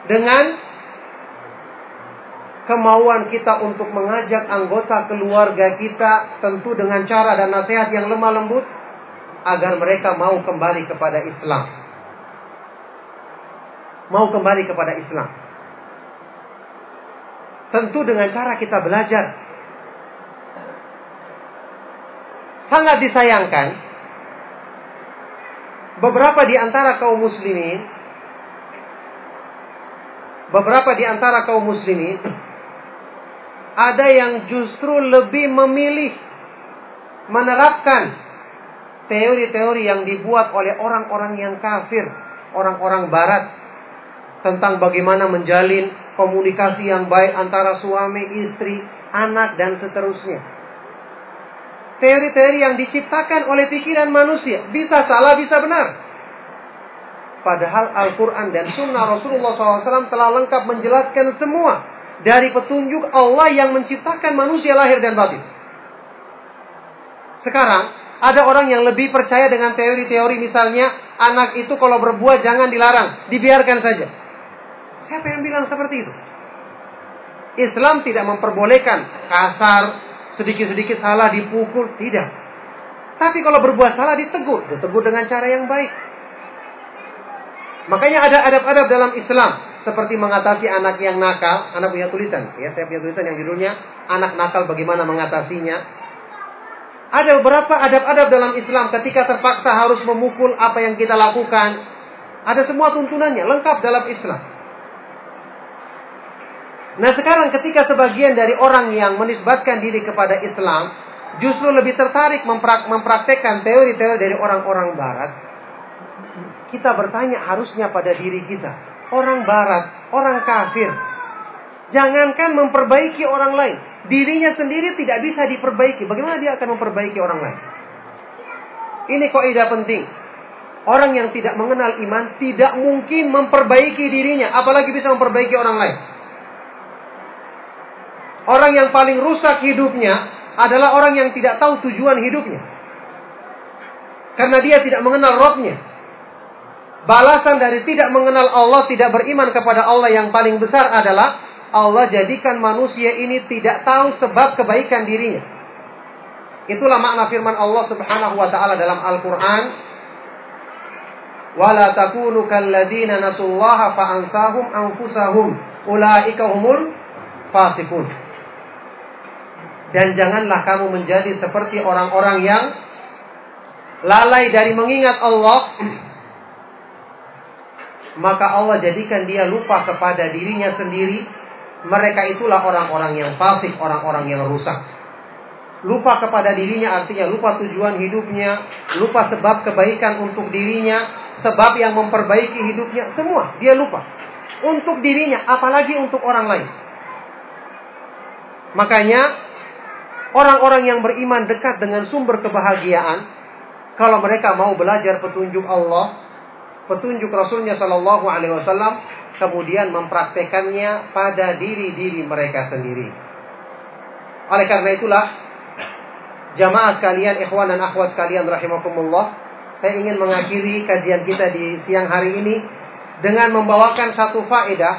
Dengan kemauan kita untuk mengajak anggota keluarga kita tentu dengan cara dan nasihat yang lemah lembut agar mereka mau kembali kepada Islam. Mau kembali kepada Islam. Tentu dengan cara kita belajar. Sangat disayangkan beberapa di antara kaum muslimin beberapa di antara kaum muslimin ada yang justru lebih memilih menerapkan teori-teori yang dibuat oleh orang-orang yang kafir, orang-orang barat tentang bagaimana menjalin komunikasi yang baik antara suami, istri, anak dan seterusnya. Teori-teori yang diciptakan oleh pikiran manusia bisa salah, bisa benar. Padahal Al-Quran dan Sunnah Rasulullah SAW telah lengkap menjelaskan semua dari petunjuk Allah yang menciptakan manusia lahir dan batin. Sekarang, ada orang yang lebih percaya dengan teori-teori misalnya, anak itu kalau berbuat jangan dilarang, dibiarkan saja. Siapa yang bilang seperti itu? Islam tidak memperbolehkan kasar, sedikit-sedikit salah dipukul, tidak. Tapi kalau berbuat salah ditegur, ditegur dengan cara yang baik. Makanya ada adab-adab dalam Islam seperti mengatasi anak yang nakal. Anak punya tulisan, ya saya punya tulisan yang judulnya anak nakal bagaimana mengatasinya. Ada beberapa adab-adab dalam Islam ketika terpaksa harus memukul apa yang kita lakukan. Ada semua tuntunannya lengkap dalam Islam. Nah sekarang ketika sebagian dari orang yang menisbatkan diri kepada Islam justru lebih tertarik memprak mempraktekkan teori-teori dari orang-orang Barat, kita bertanya harusnya pada diri kita. Orang barat, orang kafir. Jangankan memperbaiki orang lain. Dirinya sendiri tidak bisa diperbaiki. Bagaimana dia akan memperbaiki orang lain? Ini kaidah penting. Orang yang tidak mengenal iman tidak mungkin memperbaiki dirinya. Apalagi bisa memperbaiki orang lain. Orang yang paling rusak hidupnya adalah orang yang tidak tahu tujuan hidupnya. Karena dia tidak mengenal rohnya. Balasan dari tidak mengenal Allah, tidak beriman kepada Allah yang paling besar adalah Allah jadikan manusia ini tidak tahu sebab kebaikan dirinya. Itulah makna firman Allah Subhanahu wa taala dalam Al-Qur'an. Wala takunu kalladzina nasullaha fa'ansahum anfusahum ulaika humul fasikun. Dan janganlah kamu menjadi seperti orang-orang yang lalai dari mengingat Allah maka Allah jadikan dia lupa kepada dirinya sendiri. Mereka itulah orang-orang yang fasik, orang-orang yang rusak. Lupa kepada dirinya artinya lupa tujuan hidupnya, lupa sebab kebaikan untuk dirinya, sebab yang memperbaiki hidupnya, semua dia lupa. Untuk dirinya, apalagi untuk orang lain. Makanya orang-orang yang beriman dekat dengan sumber kebahagiaan, kalau mereka mau belajar petunjuk Allah, petunjuk Rasulnya Shallallahu Alaihi Wasallam kemudian mempraktekannya pada diri-diri mereka sendiri. Oleh karena itulah jamaah sekalian, ikhwan dan akhwat sekalian rahimakumullah, saya ingin mengakhiri kajian kita di siang hari ini dengan membawakan satu faedah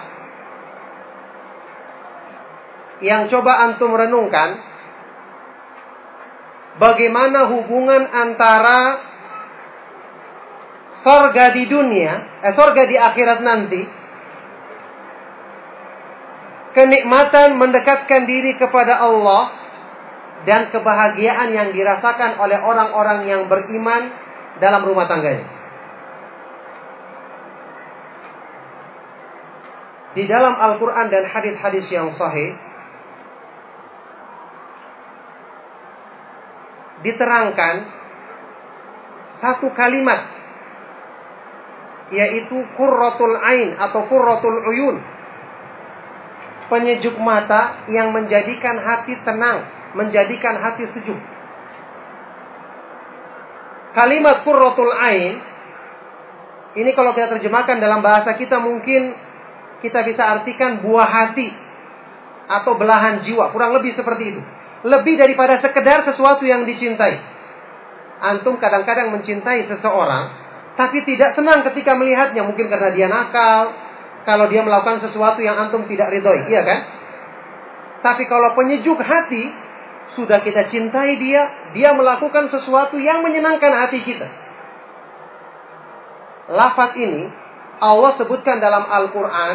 yang coba antum renungkan bagaimana hubungan antara sorga di dunia, eh, sorga di akhirat nanti, kenikmatan mendekatkan diri kepada Allah dan kebahagiaan yang dirasakan oleh orang-orang yang beriman dalam rumah tangganya. Di dalam Al-Quran dan hadis-hadis yang sahih diterangkan satu kalimat yaitu kurratul ain atau kurratul uyun. Penyejuk mata yang menjadikan hati tenang, menjadikan hati sejuk. Kalimat kurratul ain ini kalau kita terjemahkan dalam bahasa kita mungkin kita bisa artikan buah hati atau belahan jiwa, kurang lebih seperti itu. Lebih daripada sekedar sesuatu yang dicintai. Antum kadang-kadang mencintai seseorang tapi tidak senang ketika melihatnya mungkin karena dia nakal, kalau dia melakukan sesuatu yang antum tidak ridhoi, iya kan? Tapi kalau penyejuk hati, sudah kita cintai dia, dia melakukan sesuatu yang menyenangkan hati kita. Lafaz ini Allah sebutkan dalam Al-Quran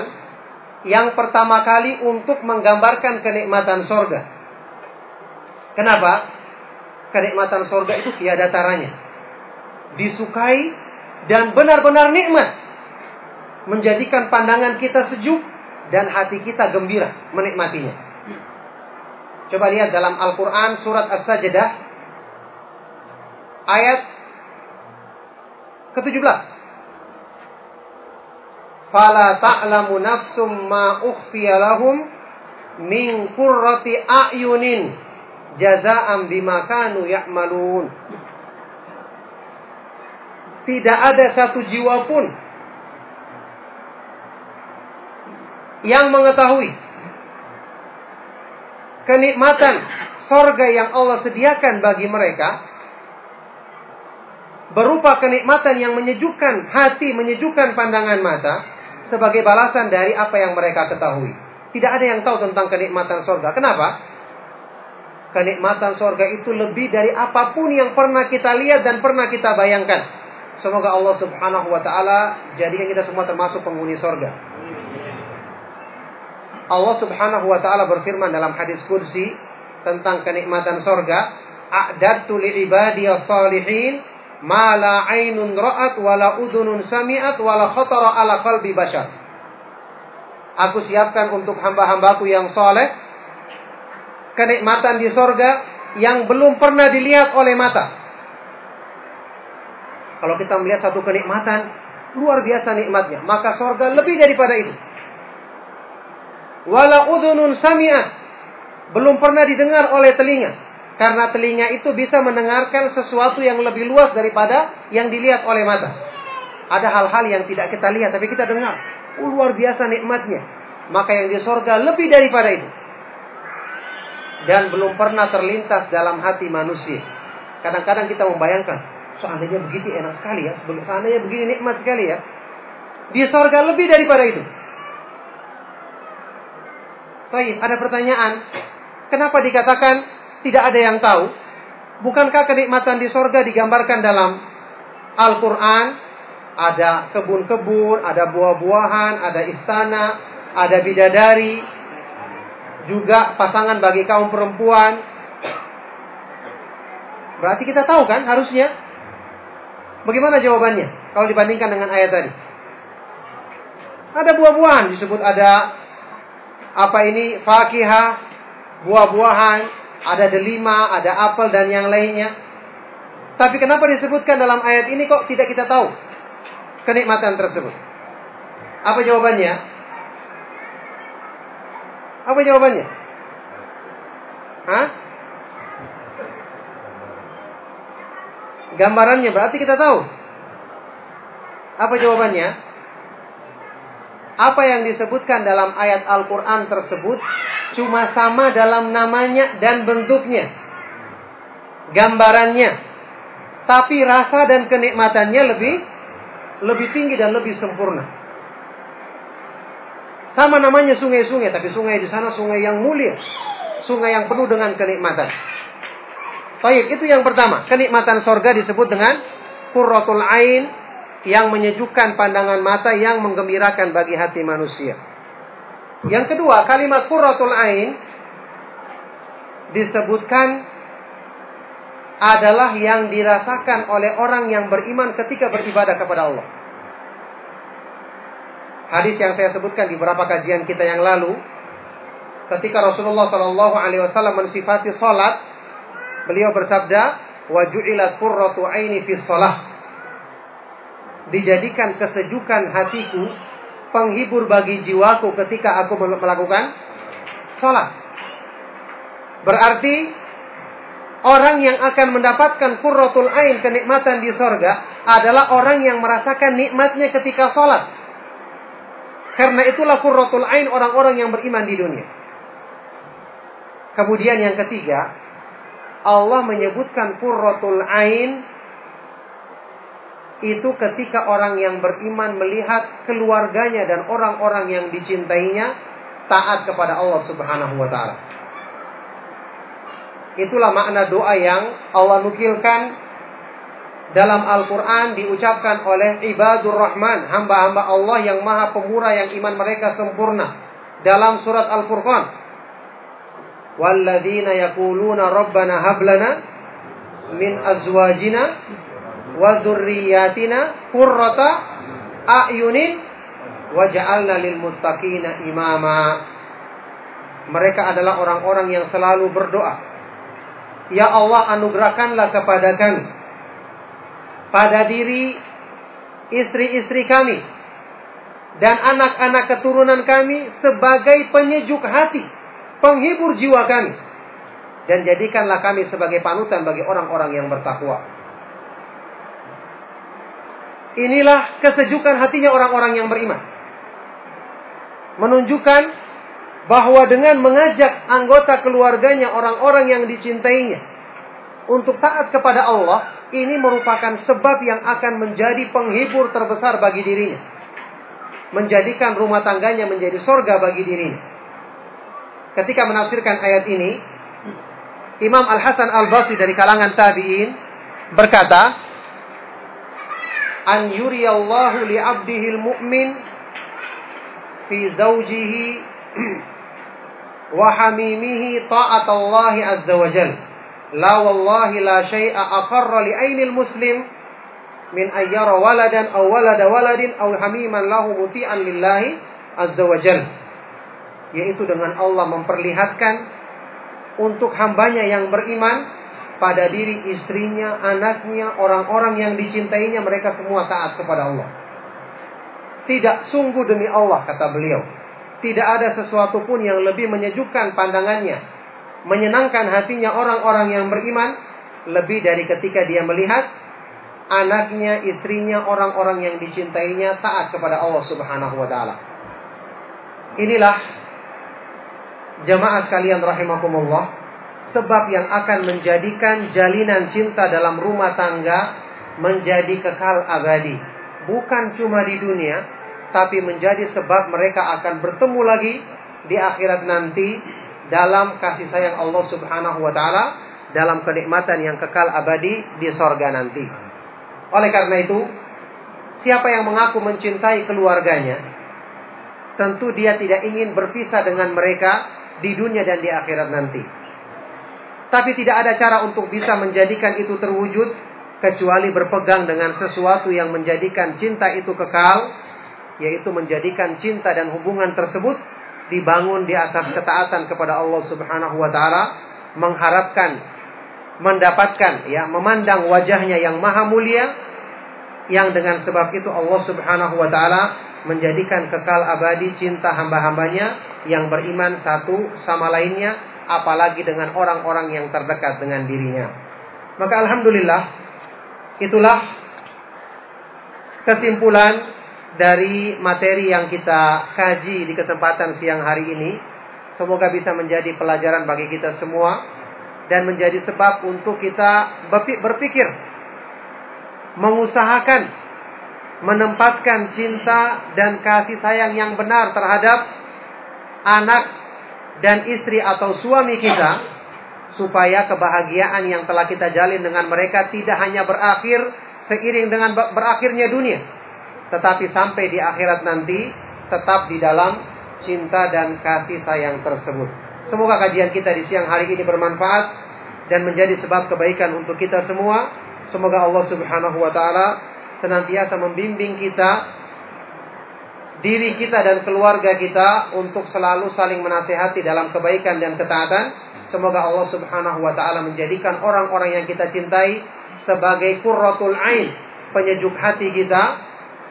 yang pertama kali untuk menggambarkan kenikmatan sorga. Kenapa? Kenikmatan sorga itu tiada taranya. Disukai dan benar-benar nikmat menjadikan pandangan kita sejuk dan hati kita gembira menikmatinya. Coba lihat dalam Al-Quran surat As-Sajdah ayat ke-17. Fala ta'lamu nafsum ma ukhfiya lahum min qurrati a'yunin jaza'an bima kanu ya'malun. Tidak ada satu jiwa pun yang mengetahui kenikmatan sorga yang Allah sediakan bagi mereka berupa kenikmatan yang menyejukkan hati, menyejukkan pandangan mata sebagai balasan dari apa yang mereka ketahui. Tidak ada yang tahu tentang kenikmatan sorga. Kenapa? Kenikmatan sorga itu lebih dari apa pun yang pernah kita lihat dan pernah kita bayangkan. Semoga Allah Subhanahu wa taala jadikan kita semua termasuk penghuni sorga. Allah Subhanahu wa taala berfirman dalam hadis kursi tentang kenikmatan sorga, "A'dadtu li ibadiyas salihin ma la ainun ra'at wa la udhunun sami'at wa la khatara ala qalbi bashar." Aku siapkan untuk hamba-hambaku yang soleh kenikmatan di sorga yang belum pernah dilihat oleh mata kalau kita melihat satu kenikmatan, luar biasa nikmatnya. Maka sorga lebih daripada itu. Wala udhunun sami'at. Belum pernah didengar oleh telinga. Karena telinga itu bisa mendengarkan sesuatu yang lebih luas daripada yang dilihat oleh mata. Ada hal-hal yang tidak kita lihat, tapi kita dengar. Oh, luar biasa nikmatnya. Maka yang di sorga lebih daripada itu. Dan belum pernah terlintas dalam hati manusia. Kadang-kadang kita membayangkan, Seandainya begitu enak sekali ya. Seandainya begini nikmat sekali ya. Di sorga lebih daripada itu. Baik, ada pertanyaan. Kenapa dikatakan tidak ada yang tahu? Bukankah kenikmatan di sorga digambarkan dalam Al-Quran? Ada kebun-kebun, ada buah-buahan, ada istana, ada bidadari, juga pasangan bagi kaum perempuan. Berarti kita tahu kan harusnya Bagaimana jawabannya kalau dibandingkan dengan ayat tadi? Ada buah-buahan disebut ada apa ini fakihah, buah-buahan, ada delima, ada apel dan yang lainnya. Tapi kenapa disebutkan dalam ayat ini kok tidak kita tahu kenikmatan tersebut? Apa jawabannya? Apa jawabannya? Hah? Gambarannya berarti kita tahu. Apa jawabannya? Apa yang disebutkan dalam ayat Al-Quran tersebut cuma sama dalam namanya dan bentuknya. Gambarannya. Tapi rasa dan kenikmatannya lebih lebih tinggi dan lebih sempurna. Sama namanya sungai-sungai, tapi sungai di sana sungai yang mulia. Sungai yang penuh dengan kenikmatan. Baik, itu yang pertama. Kenikmatan sorga disebut dengan kurratul ain yang menyejukkan pandangan mata yang menggembirakan bagi hati manusia. Yang kedua, kalimat kurratul ain disebutkan adalah yang dirasakan oleh orang yang beriman ketika beribadah kepada Allah. Hadis yang saya sebutkan di beberapa kajian kita yang lalu, ketika Rasulullah Shallallahu Alaihi Wasallam mensifati salat, Beliau bersabda, "Wa ju'ilat qurratu aini fi shalah." Dijadikan kesejukan hatiku penghibur bagi jiwaku ketika aku melakukan salat. Berarti orang yang akan mendapatkan qurratul ain kenikmatan di sorga adalah orang yang merasakan nikmatnya ketika salat. Karena itulah qurratul ain orang-orang yang beriman di dunia. Kemudian yang ketiga, Allah menyebutkan qurratul ain itu ketika orang yang beriman melihat keluarganya dan orang-orang yang dicintainya taat kepada Allah Subhanahu wa taala. Itulah makna doa yang Allah nukilkan dalam Al-Quran diucapkan oleh ibadur rahman, hamba-hamba Allah yang maha pemurah yang iman mereka sempurna. Dalam surat Al-Furqan, rabbana hab lana min azwajina wa dzurriyyatina qurrata a'yunin waj'alna lil muttaqina imama mereka adalah orang-orang yang selalu berdoa. Ya Allah anugerahkanlah kepada kami pada diri istri-istri kami dan anak-anak keturunan kami sebagai penyejuk hati, penghibur jiwa kami. Dan jadikanlah kami sebagai panutan bagi orang-orang yang bertakwa. Inilah kesejukan hatinya orang-orang yang beriman. Menunjukkan bahwa dengan mengajak anggota keluarganya orang-orang yang dicintainya untuk taat kepada Allah, ini merupakan sebab yang akan menjadi penghibur terbesar bagi dirinya. Menjadikan rumah tangganya menjadi sorga bagi dirinya. Ketika menafsirkan ayat ini, Imam Al-Hasan Al-Basri dari kalangan tabi'in berkata, "An yuriyallahu li 'abdihi al-mu'min fi zawjihi wa hamimihi ta'at Allah azza wa jalla." La wallahi la syai'a aqarra li ainil muslim min ayyara waladan aw walada waladin aw hamiman lahu muti'an lillahi azza wa jal. Yaitu dengan Allah memperlihatkan untuk hambanya yang beriman pada diri istrinya, anaknya, orang-orang yang dicintainya mereka semua taat kepada Allah. Tidak sungguh demi Allah kata beliau. Tidak ada sesuatu pun yang lebih menyejukkan pandangannya menyenangkan hatinya orang-orang yang beriman lebih dari ketika dia melihat anaknya, istrinya, orang-orang yang dicintainya taat kepada Allah Subhanahu wa taala. Inilah jemaah sekalian rahimakumullah sebab yang akan menjadikan jalinan cinta dalam rumah tangga menjadi kekal abadi. Bukan cuma di dunia, tapi menjadi sebab mereka akan bertemu lagi di akhirat nanti dalam kasih sayang Allah Subhanahu wa taala dalam kenikmatan yang kekal abadi di sorga nanti. Oleh karena itu, siapa yang mengaku mencintai keluarganya, tentu dia tidak ingin berpisah dengan mereka di dunia dan di akhirat nanti. Tapi tidak ada cara untuk bisa menjadikan itu terwujud kecuali berpegang dengan sesuatu yang menjadikan cinta itu kekal, yaitu menjadikan cinta dan hubungan tersebut dibangun di atas ketaatan kepada Allah Subhanahu wa taala, mengharapkan mendapatkan ya memandang wajahnya yang maha mulia yang dengan sebab itu Allah Subhanahu wa taala menjadikan kekal abadi cinta hamba-hambanya yang beriman satu sama lainnya apalagi dengan orang-orang yang terdekat dengan dirinya. Maka alhamdulillah itulah kesimpulan dari materi yang kita kaji di kesempatan siang hari ini. Semoga bisa menjadi pelajaran bagi kita semua dan menjadi sebab untuk kita berpikir mengusahakan menempatkan cinta dan kasih sayang yang benar terhadap anak dan istri atau suami kita supaya kebahagiaan yang telah kita jalin dengan mereka tidak hanya berakhir seiring dengan berakhirnya dunia tetapi sampai di akhirat nanti tetap di dalam cinta dan kasih sayang tersebut. Semoga kajian kita di siang hari ini bermanfaat dan menjadi sebab kebaikan untuk kita semua. Semoga Allah Subhanahu wa taala senantiasa membimbing kita diri kita dan keluarga kita untuk selalu saling menasehati dalam kebaikan dan ketaatan. Semoga Allah Subhanahu wa taala menjadikan orang-orang yang kita cintai sebagai qurratul ain, penyejuk hati kita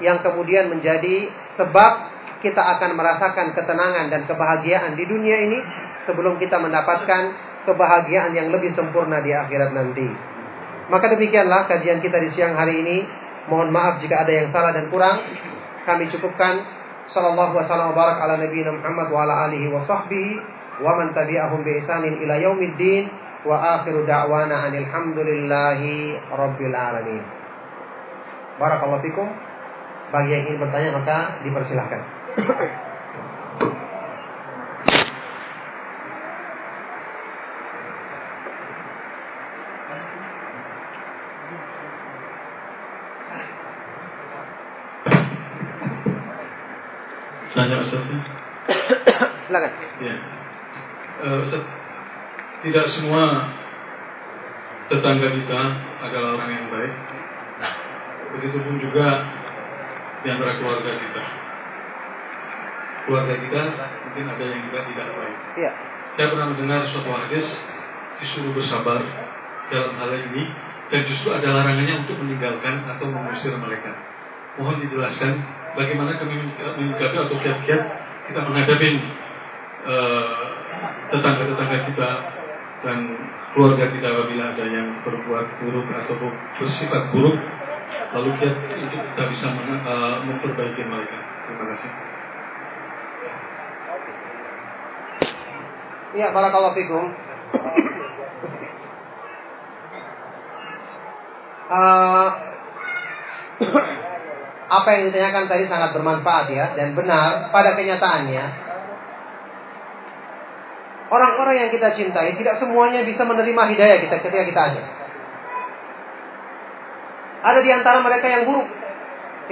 yang kemudian menjadi sebab kita akan merasakan ketenangan dan kebahagiaan di dunia ini sebelum kita mendapatkan kebahagiaan yang lebih sempurna di akhirat nanti. Maka demikianlah kajian kita di siang hari ini. Mohon maaf jika ada yang salah dan kurang. Kami cukupkan. Sallallahu wasallam wa barak ala nabiyina Muhammad wa ala alihi wa sahbihi wa man tabi'ahum bi ihsanin ila yaumiddin wa akhiru da'wana anil hamdulillahi rabbil alamin. Barakallahu fikum. Bagi yang ingin bertanya maka dipersilahkan. Tanya Ustaz Silakan. Ya. Uh, Ustaz, tidak semua tetangga kita adalah orang yang baik. Begitupun juga di antara keluarga kita. Keluarga kita mungkin ada yang juga tidak baik. Iya. Saya pernah mendengar suatu hadis disuruh bersabar dalam hal ini dan justru ada larangannya untuk meninggalkan atau mengusir mereka. Mohon dijelaskan bagaimana kami menyikapi atau kiat-kiat kita menghadapi tetangga-tetangga kita dan keluarga kita apabila ada yang berbuat buruk atau bersifat buruk lalu untuk kita bisa uh, memperbaiki mereka. Terima kasih. Ya, barakallahu fikum. Uh, apa yang ditanyakan tadi sangat bermanfaat ya dan benar pada kenyataannya orang-orang yang kita cintai tidak semuanya bisa menerima hidayah kita ketika kita ajak. Ada di antara mereka yang buruk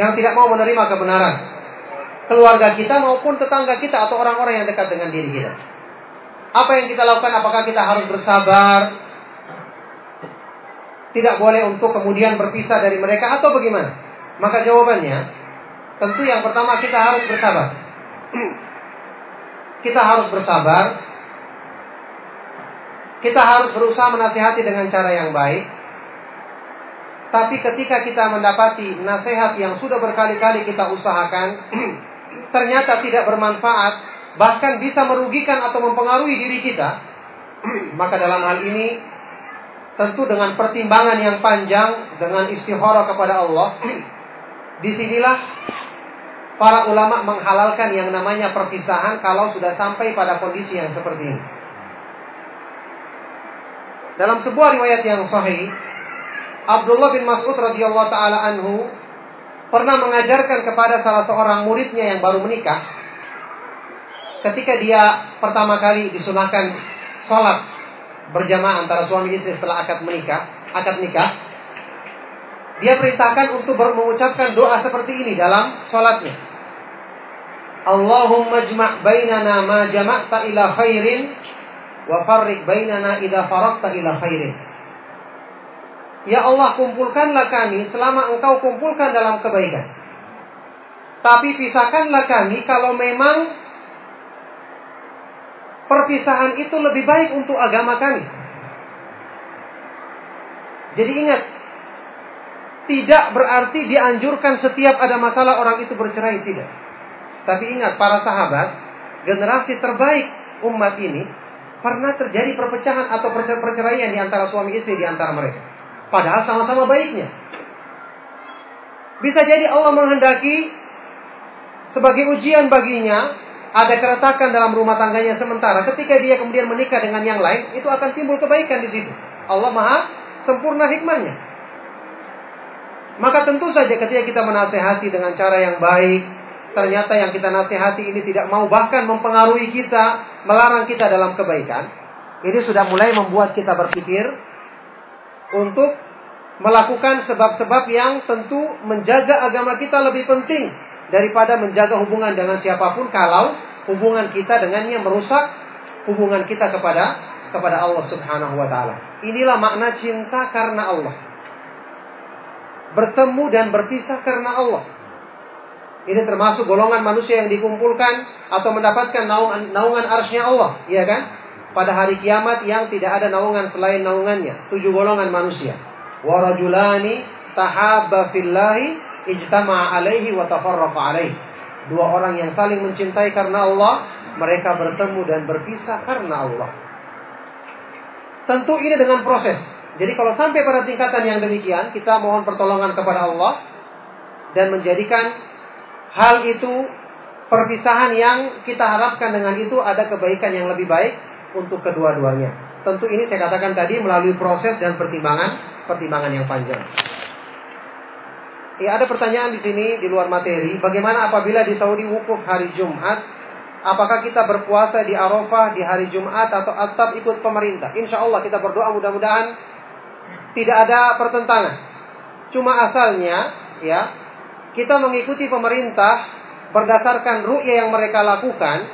yang tidak mau menerima kebenaran. Keluarga kita maupun tetangga kita atau orang-orang yang dekat dengan diri kita. Apa yang kita lakukan? Apakah kita harus bersabar? Tidak boleh untuk kemudian berpisah dari mereka atau bagaimana? Maka jawabannya, tentu yang pertama kita harus bersabar. Kita harus bersabar. Kita harus berusaha menasihati dengan cara yang baik. Tapi ketika kita mendapati nasihat yang sudah berkali-kali kita usahakan, ternyata tidak bermanfaat, bahkan bisa merugikan atau mempengaruhi diri kita, maka dalam hal ini tentu dengan pertimbangan yang panjang dengan istikharah kepada Allah, di sinilah para ulama menghalalkan yang namanya perpisahan kalau sudah sampai pada kondisi yang seperti ini. Dalam sebuah riwayat yang sahih, Abdullah bin Mas'ud radhiyallahu taala anhu pernah mengajarkan kepada salah seorang muridnya yang baru menikah ketika dia pertama kali disunahkan sholat berjamaah antara suami istri setelah akad menikah, akad nikah, dia perintahkan untuk mengucapkan doa seperti ini dalam sholatnya. Allahumma jma' bainana ma jama'ta ila khairin wa farrik bainana idha farakta ila khairin. Ya Allah kumpulkanlah kami selama engkau kumpulkan dalam kebaikan. Tapi pisahkanlah kami kalau memang perpisahan itu lebih baik untuk agama kami. Jadi ingat, tidak berarti dianjurkan setiap ada masalah orang itu bercerai, tidak. Tapi ingat, para sahabat, generasi terbaik umat ini, pernah terjadi perpecahan atau perceraian di antara suami istri di antara mereka. Padahal sama-sama baiknya. Bisa jadi Allah menghendaki sebagai ujian baginya ada keretakan dalam rumah tangganya sementara, ketika dia kemudian menikah dengan yang lain, itu akan timbul kebaikan di situ. Allah Maha sempurna hikmahnya. Maka tentu saja ketika kita menasehati dengan cara yang baik, ternyata yang kita nasihati ini tidak mau bahkan mempengaruhi kita, melarang kita dalam kebaikan, ini sudah mulai membuat kita berpikir untuk melakukan sebab-sebab yang tentu menjaga agama kita lebih penting daripada menjaga hubungan dengan siapa pun kalau hubungan kita dengannya merusak hubungan kita kepada kepada Allah Subhanahu wa taala. Inilah makna cinta karena Allah. Bertemu dan berpisah karena Allah. Ini termasuk golongan manusia yang dikumpulkan atau mendapatkan naungan, naungan arsnya Allah, iya kan? Pada hari kiamat yang tidak ada naungan selain naungannya. Tujuh golongan manusia. Warajulani tahabba fillahi ijtama alaihi wa tafarraqa alaihi. Dua orang yang saling mencintai karena Allah, mereka bertemu dan berpisah karena Allah. Tentu ini dengan proses. Jadi kalau sampai pada tingkatan yang demikian, kita mohon pertolongan kepada Allah dan menjadikan hal itu perpisahan yang kita harapkan dengan itu ada kebaikan yang lebih baik untuk kedua-duanya. Tentu ini saya katakan tadi melalui proses dan pertimbangan pertimbangan yang panjang. Ya, ada pertanyaan di sini di luar materi. Bagaimana apabila di Saudi wukuf hari Jumat? Apakah kita berpuasa di Arafah di hari Jumat atau tetap ikut pemerintah? Insya Allah kita berdoa mudah-mudahan tidak ada pertentangan. Cuma asalnya ya kita mengikuti pemerintah berdasarkan ru'ya yang mereka lakukan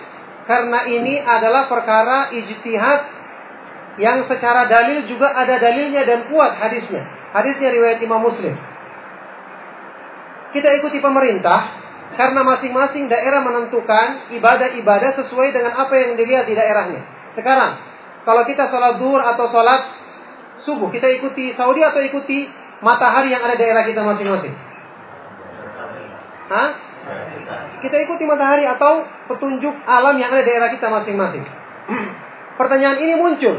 karena ini adalah perkara ijtihad yang secara dalil juga ada dalilnya dan kuat hadisnya. Hadisnya riwayat Imam Muslim. Kita ikuti pemerintah karena masing-masing daerah menentukan ibadah-ibadah sesuai dengan apa yang dilihat di daerahnya. Sekarang, kalau kita sholat duhur atau sholat subuh? Kita ikuti Saudi atau ikuti matahari yang ada di daerah kita masing-masing? Hah? Kita ikuti matahari atau petunjuk alam yang ada di daerah kita masing-masing. Pertanyaan ini muncul.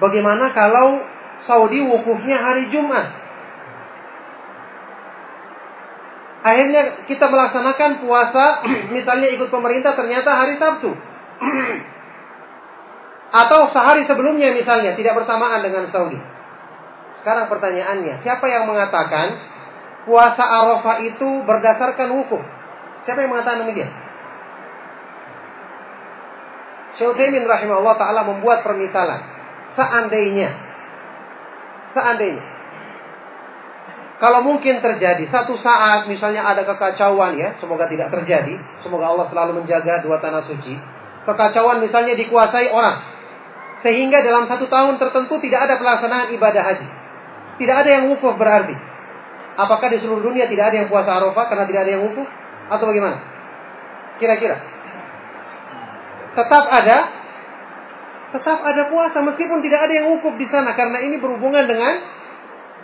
Bagaimana kalau Saudi wukufnya hari Jumat? Akhirnya kita melaksanakan puasa, misalnya ikut pemerintah ternyata hari Sabtu. Atau sehari sebelumnya misalnya, tidak bersamaan dengan Saudi. Sekarang pertanyaannya, siapa yang mengatakan puasa Arafah itu berdasarkan wukuf? Siapa yang mengatakan demikian? Utsaimin rahimahullah taala membuat permisalan. Seandainya seandainya kalau mungkin terjadi satu saat misalnya ada kekacauan ya, semoga tidak terjadi, semoga Allah selalu menjaga dua tanah suci. Kekacauan misalnya dikuasai orang sehingga dalam satu tahun tertentu tidak ada pelaksanaan ibadah haji. Tidak ada yang wukuf berarti. Apakah di seluruh dunia tidak ada yang puasa Arafah karena tidak ada yang wukuf atau bagaimana? Kira-kira. Tetap ada tetap ada puasa meskipun tidak ada yang wukuf di sana karena ini berhubungan dengan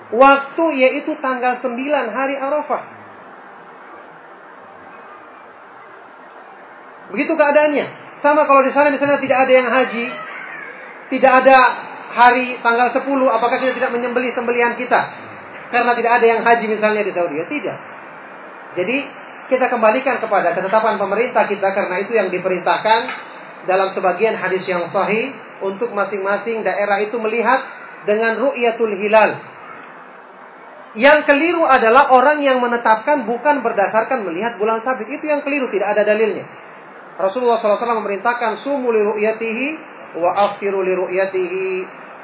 Waktu yaitu tanggal 9 hari Arafah. Begitu keadaannya. Sama kalau di sana misalnya tidak ada yang haji, tidak ada hari tanggal 10, apakah kita tidak menyembeli sembelihan kita? Karena tidak ada yang haji misalnya di Saudi. Ya, tidak. Jadi kita kembalikan kepada ketetapan pemerintah kita karena itu yang diperintahkan dalam sebagian hadis yang sahih untuk masing-masing daerah itu melihat dengan ru'yatul hilal yang keliru adalah orang yang menetapkan bukan berdasarkan melihat bulan sabit. Itu yang keliru, tidak ada dalilnya. Rasulullah SAW memerintahkan sumu li ru'yatihi wa li.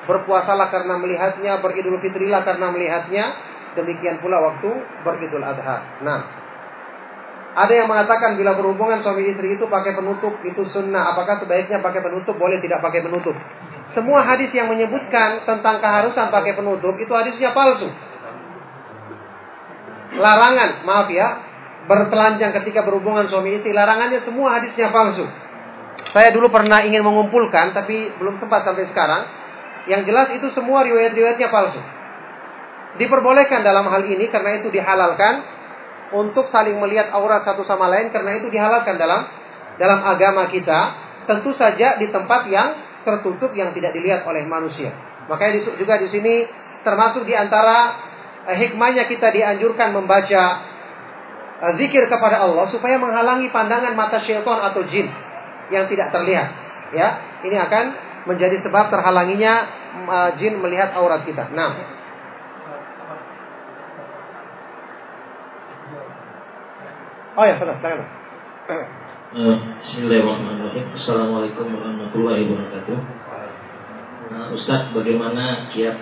Berpuasalah karena melihatnya, beridul fitrilah karena melihatnya. Demikian pula waktu beridul adha. Nah, ada yang mengatakan bila berhubungan suami istri itu pakai penutup itu sunnah. Apakah sebaiknya pakai penutup? Boleh tidak pakai penutup. Semua hadis yang menyebutkan tentang keharusan pakai penutup itu hadisnya palsu larangan, maaf ya, bertelanjang ketika berhubungan suami istri, larangannya semua hadisnya palsu. Saya dulu pernah ingin mengumpulkan, tapi belum sempat sampai sekarang. Yang jelas itu semua riwayat-riwayatnya palsu. Diperbolehkan dalam hal ini karena itu dihalalkan untuk saling melihat aurat satu sama lain karena itu dihalalkan dalam dalam agama kita. Tentu saja di tempat yang tertutup yang tidak dilihat oleh manusia. Makanya juga di sini termasuk di antara Eh, hikmahnya kita dianjurkan membaca eh, zikir kepada Allah supaya menghalangi pandangan mata syaitan atau jin yang tidak terlihat. Ya, ini akan menjadi sebab terhalanginya uh, jin melihat aurat kita. Nah, Oh ya, sudah, silakan. Bismillahirrahmanirrahim. Assalamualaikum warahmatullahi wabarakatuh. Nah, Ustadz, bagaimana kiat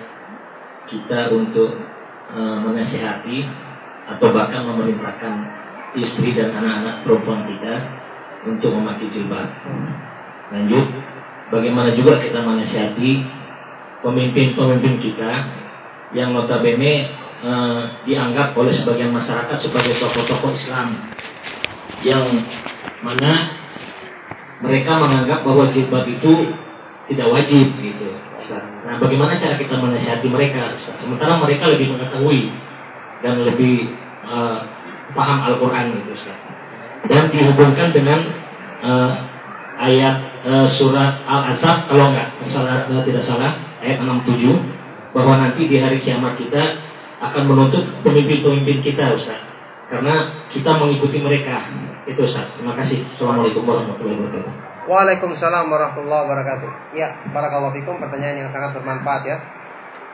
kita untuk e, menasihati atau bahkan memerintahkan istri dan anak-anak perempuan kita untuk memakai jilbab. Lanjut, bagaimana juga kita menasihati pemimpin-pemimpin kita yang notabene e, dianggap oleh sebagian masyarakat sebagai tokoh-tokoh Islam yang mana mereka menganggap bahwa jilbab itu tidak wajib gitu. Nah, bagaimana cara kita menasihati mereka? Sementara mereka lebih mengetahui dan lebih uh, paham Al-Quran gitu, Dan dihubungkan dengan uh, ayat uh, surat Al-Azab kalau nggak salah tidak salah ayat 67 bahwa nanti di hari kiamat kita akan menuntut pemimpin-pemimpin kita Ustaz karena kita mengikuti mereka itu Ustaz. Terima kasih. Assalamualaikum warahmatullahi wabarakatuh. Waalaikumsalam warahmatullahi wabarakatuh. Ya, barakallahu fikum pertanyaan yang sangat bermanfaat ya.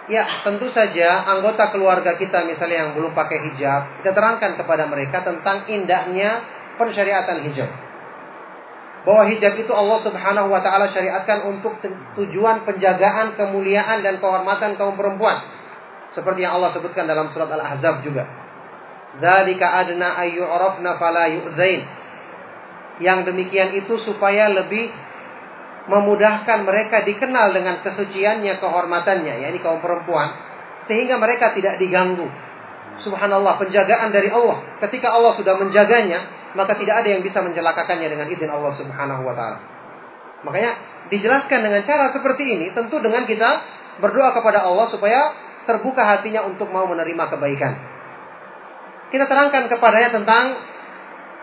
Ya, tentu saja anggota keluarga kita misalnya yang belum pakai hijab, kita terangkan kepada mereka tentang indahnya pensyariatan hijab. Bahwa hijab itu Allah Subhanahu wa taala syariatkan untuk tujuan penjagaan kemuliaan dan kehormatan kaum perempuan. Seperti yang Allah sebutkan dalam surat Al-Ahzab juga. Dzalika adna ayyurafna fala yu'zain yang demikian itu supaya lebih memudahkan mereka dikenal dengan kesuciannya, kehormatannya, yakni kaum perempuan, sehingga mereka tidak diganggu. Subhanallah, penjagaan dari Allah. Ketika Allah sudah menjaganya, maka tidak ada yang bisa mencelakakannya dengan izin Allah Subhanahu wa taala. Makanya dijelaskan dengan cara seperti ini, tentu dengan kita berdoa kepada Allah supaya terbuka hatinya untuk mau menerima kebaikan. Kita terangkan kepadanya tentang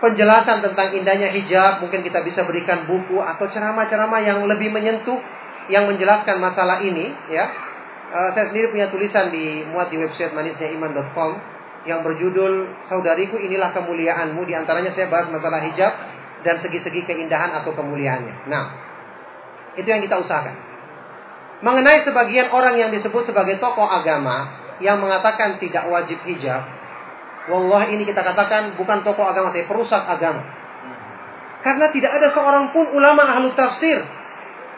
penjelasan tentang indahnya hijab, mungkin kita bisa berikan buku atau ceramah-ceramah yang lebih menyentuh yang menjelaskan masalah ini, ya. Uh, saya sendiri punya tulisan di muat di website manisnyaiman.com yang berjudul Saudariku inilah kemuliaanmu di antaranya saya bahas masalah hijab dan segi-segi keindahan atau kemuliaannya. Nah, itu yang kita usahakan. Mengenai sebagian orang yang disebut sebagai tokoh agama yang mengatakan tidak wajib hijab, wallah ini kita katakan bukan tokoh agama tapi perusak agama. Karena tidak ada seorang pun ulama ahlu tafsir,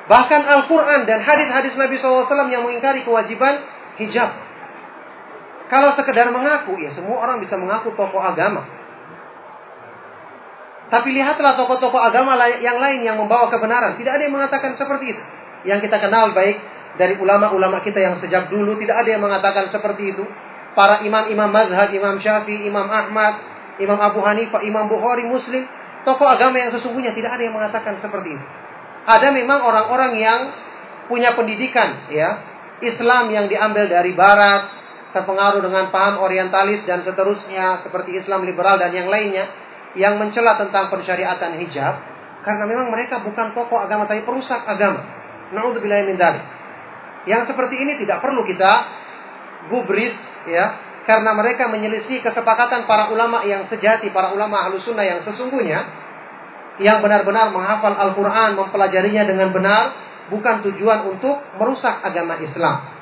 bahkan Al-Quran dan hadis-hadis Nabi SAW yang mengingkari kewajiban hijab. Kalau sekedar mengaku, ya semua orang bisa mengaku tokoh agama. Tapi lihatlah tokoh-tokoh agama yang lain yang membawa kebenaran. Tidak ada yang mengatakan seperti itu. Yang kita kenal baik dari ulama-ulama kita yang sejak dulu tidak ada yang mengatakan seperti itu. Para imam-imam mazhab, Imam Syafi'i, Imam Ahmad, Imam Abu Hanifah, Imam Bukhari, Muslim, tokoh agama yang sesungguhnya tidak ada yang mengatakan seperti itu. Ada memang orang-orang yang punya pendidikan ya, Islam yang diambil dari barat, terpengaruh dengan paham orientalis dan seterusnya seperti Islam liberal dan yang lainnya yang mencela tentang pensyariatan hijab karena memang mereka bukan tokoh agama tapi perusak agama. Nauzubillah min Yang seperti ini tidak perlu kita gubris ya karena mereka menyelisih kesepakatan para ulama yang sejati, para ulama ahlu yang sesungguhnya yang benar-benar menghafal Al-Quran, mempelajarinya dengan benar, bukan tujuan untuk merusak agama Islam.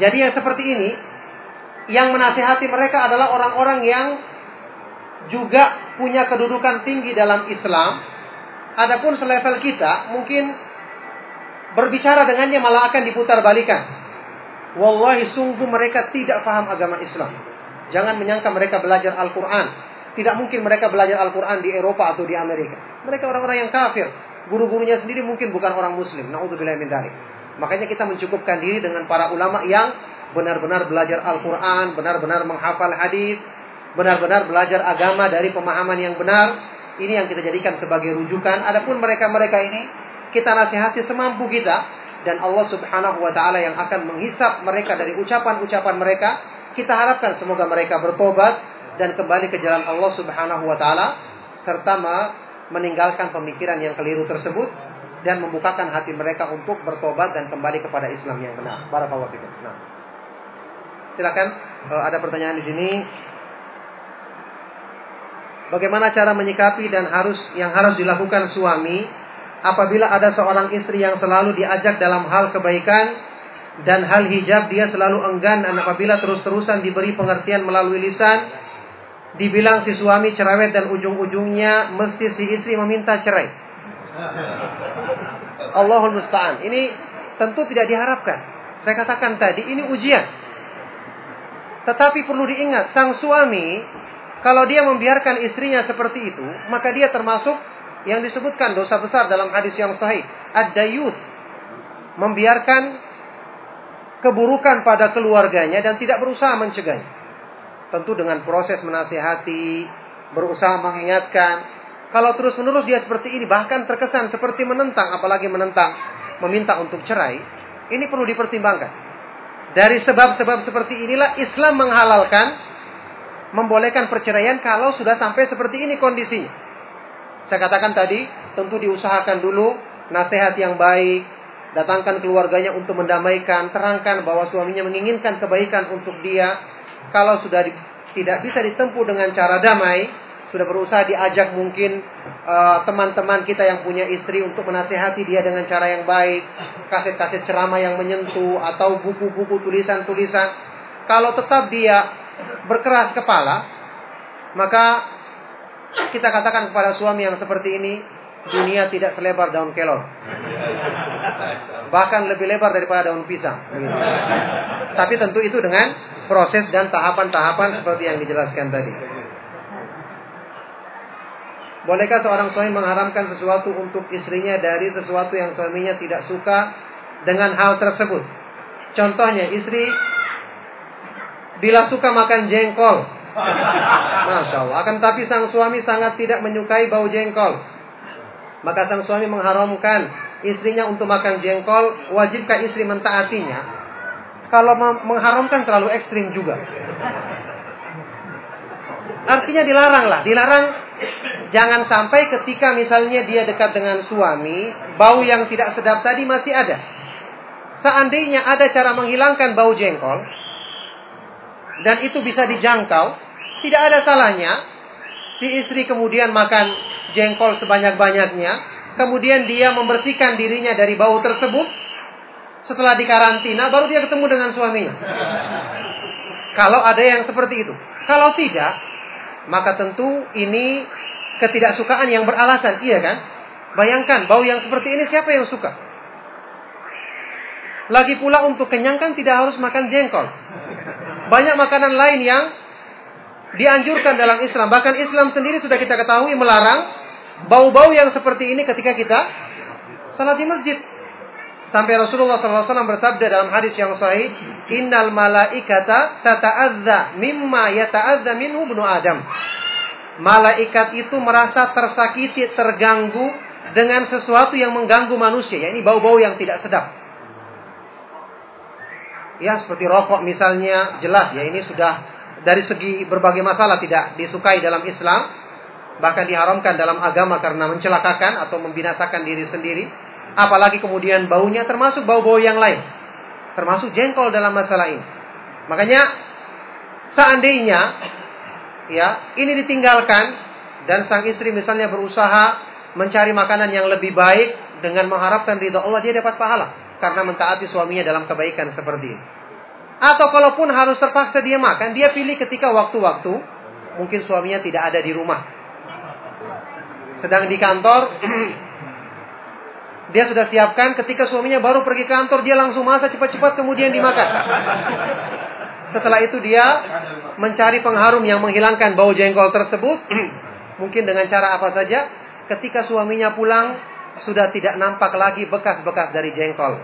Jadi yang seperti ini, yang menasihati mereka adalah orang-orang yang juga punya kedudukan tinggi dalam Islam. Adapun selevel kita mungkin berbicara dengannya malah akan diputar balikan. Wallahi sungguh mereka tidak paham agama Islam. Jangan menyangka mereka belajar Al-Quran. Tidak mungkin mereka belajar Al-Quran di Eropa atau di Amerika. Mereka orang-orang yang kafir. Guru-gurunya sendiri mungkin bukan orang muslim. Na'udzubillah min dalik. Makanya kita mencukupkan diri dengan para ulama yang benar-benar belajar Al-Quran, benar-benar menghafal hadis, benar-benar belajar agama dari pemahaman yang benar. Ini yang kita jadikan sebagai rujukan. Adapun mereka-mereka ini kita nasihati semampu kita dan Allah Subhanahu wa taala yang akan menghisap mereka dari ucapan-ucapan mereka. Kita harapkan semoga mereka bertobat dan kembali ke jalan Allah Subhanahu wa taala serta meninggalkan pemikiran yang keliru tersebut dan membukakan hati mereka untuk bertobat dan kembali kepada Islam yang benar. Barakallahu fikum. Nah. Silakan uh, ada pertanyaan di sini. Bagaimana cara menyikapi dan harus yang harus dilakukan suami apabila ada seorang istri yang selalu diajak dalam hal kebaikan dan hal hijab dia selalu enggan dan apabila terus-terusan diberi pengertian melalui lisan dibilang si suami cerewet dan ujung-ujungnya mesti si istri meminta cerai. Allahul musta'an. Ini tentu tidak diharapkan. Saya katakan tadi ini ujian. Tetapi perlu diingat sang suami kalau dia membiarkan istrinya seperti itu, maka dia termasuk yang disebutkan dosa besar dalam hadis yang sahih. Ad-dayuth. Membiarkan keburukan pada keluarganya dan tidak berusaha mencegahnya. Tentu dengan proses menasihati, berusaha mengingatkan. Kalau terus-menerus dia seperti ini, bahkan terkesan seperti menentang, apalagi menentang, meminta untuk cerai, ini perlu dipertimbangkan. Dari sebab-sebab seperti inilah Islam menghalalkan membolehkan perceraian kalau sudah sampai seperti ini kondisinya. Saya katakan tadi, tentu diusahakan dulu nasihat yang baik, datangkan keluarganya untuk mendamaikan, terangkan bahwa suaminya menginginkan kebaikan untuk dia. Kalau sudah di, tidak bisa ditempuh dengan cara damai, sudah berusaha diajak mungkin eh, teman-teman uh, kita yang punya istri untuk menasehati dia dengan cara yang baik, kaset-kaset ceramah yang menyentuh atau buku-buku tulisan-tulisan. Kalau tetap dia berkeras kepala, maka kita katakan kepada suami yang seperti ini, dunia tidak selebar daun kelor. Bahkan lebih lebar daripada daun pisang. Tapi tentu itu dengan proses dan tahapan-tahapan seperti yang dijelaskan tadi. Bolehkah seorang suami mengharamkan sesuatu untuk istrinya dari sesuatu yang suaminya tidak suka dengan hal tersebut? Contohnya, istri bila suka makan jengkol. Masya Allah. Akan tapi sang suami sangat tidak menyukai bau jengkol. Maka sang suami mengharamkan istrinya untuk makan jengkol, wajibkah istri mentaatinya? Kalau mengharamkan terlalu ekstrim juga. Artinya dilarang lah, dilarang jangan sampai ketika misalnya dia dekat dengan suami, bau yang tidak sedap tadi masih ada. Seandainya ada cara menghilangkan bau jengkol, dan itu bisa dijangkau, tidak ada salahnya si istri kemudian makan jengkol sebanyak-banyaknya, kemudian dia membersihkan dirinya dari bau tersebut, setelah dikarantina baru dia ketemu dengan suaminya. Kalau ada yang seperti itu. Kalau tidak, maka tentu ini ketidaksukaan yang beralasan, iya kan? Bayangkan bau yang seperti ini siapa yang suka? Lagi pula untuk kenyang kan tidak harus makan jengkol. Banyak makanan lain yang dianjurkan dalam Islam. Bahkan Islam sendiri sudah kita ketahui melarang bau-bau yang seperti ini ketika kita salat di masjid. Sampai Rasulullah SAW bersabda dalam hadis yang sahih, Innal malaikata tata'adza mimma yata'adza minhu ibnu Adam. Malaikat itu merasa tersakiti, terganggu dengan sesuatu yang mengganggu manusia, yakni bau-bau yang tidak sedap. Ya, seperti rokok misalnya, jelas ya ini sudah dari segi berbagai masalah tidak disukai dalam Islam, bahkan diharamkan dalam agama karena mencelakakan atau membinasakan diri sendiri, apalagi kemudian baunya termasuk bau-bau yang lain, termasuk jengkol dalam masalah ini. Makanya seandainya ya ini ditinggalkan dan sang istri misalnya berusaha mencari makanan yang lebih baik dengan mengharapkan ridho Allah dia dapat pahala karena mentaati suaminya dalam kebaikan seperti ini. Atau kalaupun harus terpaksa dia makan, dia pilih ketika waktu-waktu mungkin suaminya tidak ada di rumah. Sedang di kantor, dia sudah siapkan ketika suaminya baru pergi kantor, dia langsung masak cepat-cepat kemudian dimakan. Setelah itu dia mencari pengharum yang menghilangkan bau jengkol tersebut, mungkin dengan cara apa saja, ketika suaminya pulang, sudah tidak nampak lagi bekas-bekas dari jengkol.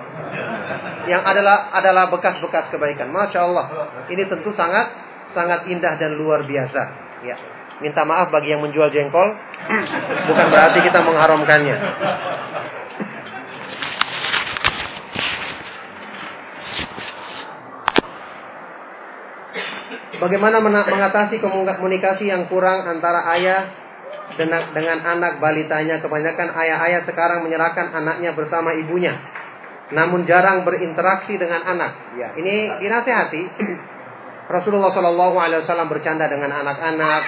Yang adalah adalah bekas-bekas kebaikan. Masya Allah. Ini tentu sangat sangat indah dan luar biasa. Ya. Minta maaf bagi yang menjual jengkol. Bukan berarti kita mengharamkannya. Bagaimana mengatasi komunikasi yang kurang antara ayah dengan, anak balitanya. Kebanyakan ayah-ayah sekarang menyerahkan anaknya bersama ibunya. Namun jarang berinteraksi dengan anak. Ya, ini dinasehati. Rasulullah Shallallahu Alaihi Wasallam bercanda dengan anak-anak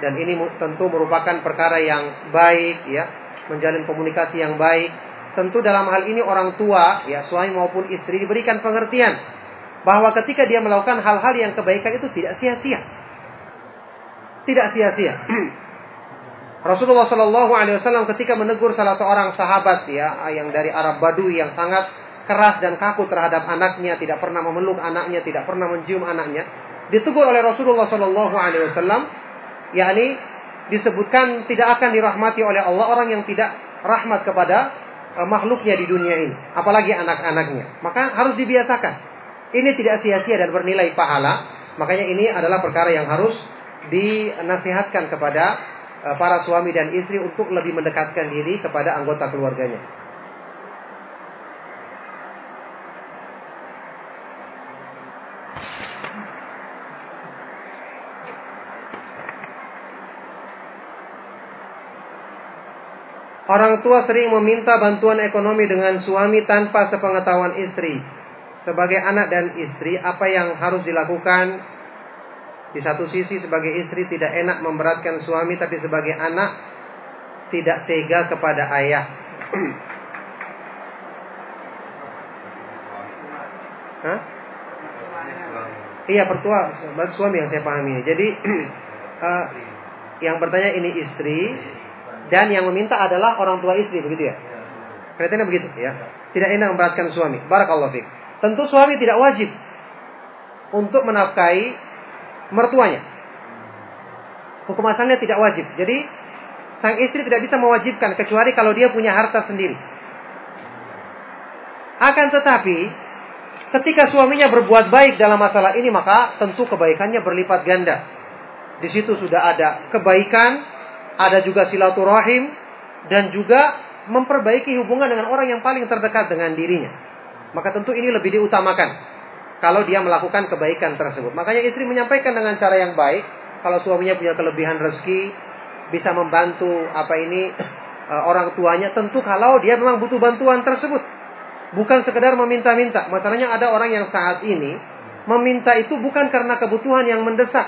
dan ini tentu merupakan perkara yang baik ya menjalin komunikasi yang baik tentu dalam hal ini orang tua ya suami maupun istri diberikan pengertian bahwa ketika dia melakukan hal-hal yang kebaikan itu tidak sia-sia tidak sia-sia Rasulullah Shallallahu Alaihi Wasallam ketika menegur salah seorang sahabat ya yang dari Arab Badui yang sangat keras dan kaku terhadap anaknya, tidak pernah memeluk anaknya, tidak pernah mencium anaknya, ditegur oleh Rasulullah Shallallahu Alaihi Wasallam, yakni disebutkan tidak akan dirahmati oleh Allah orang yang tidak rahmat kepada uh, makhluknya di dunia ini, apalagi anak-anaknya. Maka harus dibiasakan. Ini tidak sia-sia dan bernilai pahala. Makanya ini adalah perkara yang harus dinasihatkan kepada Eh, para suami dan istri untuk lebih mendekatkan diri kepada anggota keluarganya. Orang tua sering meminta bantuan ekonomi dengan suami tanpa sepengetahuan istri. Sebagai anak dan istri, apa yang harus dilakukan di satu sisi sebagai istri tidak enak memberatkan suami tapi sebagai anak tidak tega kepada ayah. Hah? Iya pertua, suami yang saya pahami. Jadi uh, yang bertanya ini istri dan yang meminta adalah orang tua istri begitu ya? Kelihatannya begitu ya. Tidak enak memberatkan suami. Barakallahu fiik. Tentu suami tidak wajib untuk menafkahi mertuanya. Hukum asalnya tidak wajib. Jadi sang istri tidak bisa mewajibkan kecuali kalau dia punya harta sendiri. Akan tetapi ketika suaminya berbuat baik dalam masalah ini maka tentu kebaikannya berlipat ganda. Di situ sudah ada kebaikan, ada juga silaturahim dan juga memperbaiki hubungan dengan orang yang paling terdekat dengan dirinya. Maka tentu ini lebih diutamakan kalau dia melakukan kebaikan tersebut. Makanya istri menyampaikan dengan cara yang baik. Kalau suaminya punya kelebihan rezeki, bisa membantu apa ini eh, orang tuanya. Tentu kalau dia memang butuh bantuan tersebut, bukan sekedar meminta-minta. Masalahnya ada orang yang saat ini meminta itu bukan karena kebutuhan yang mendesak,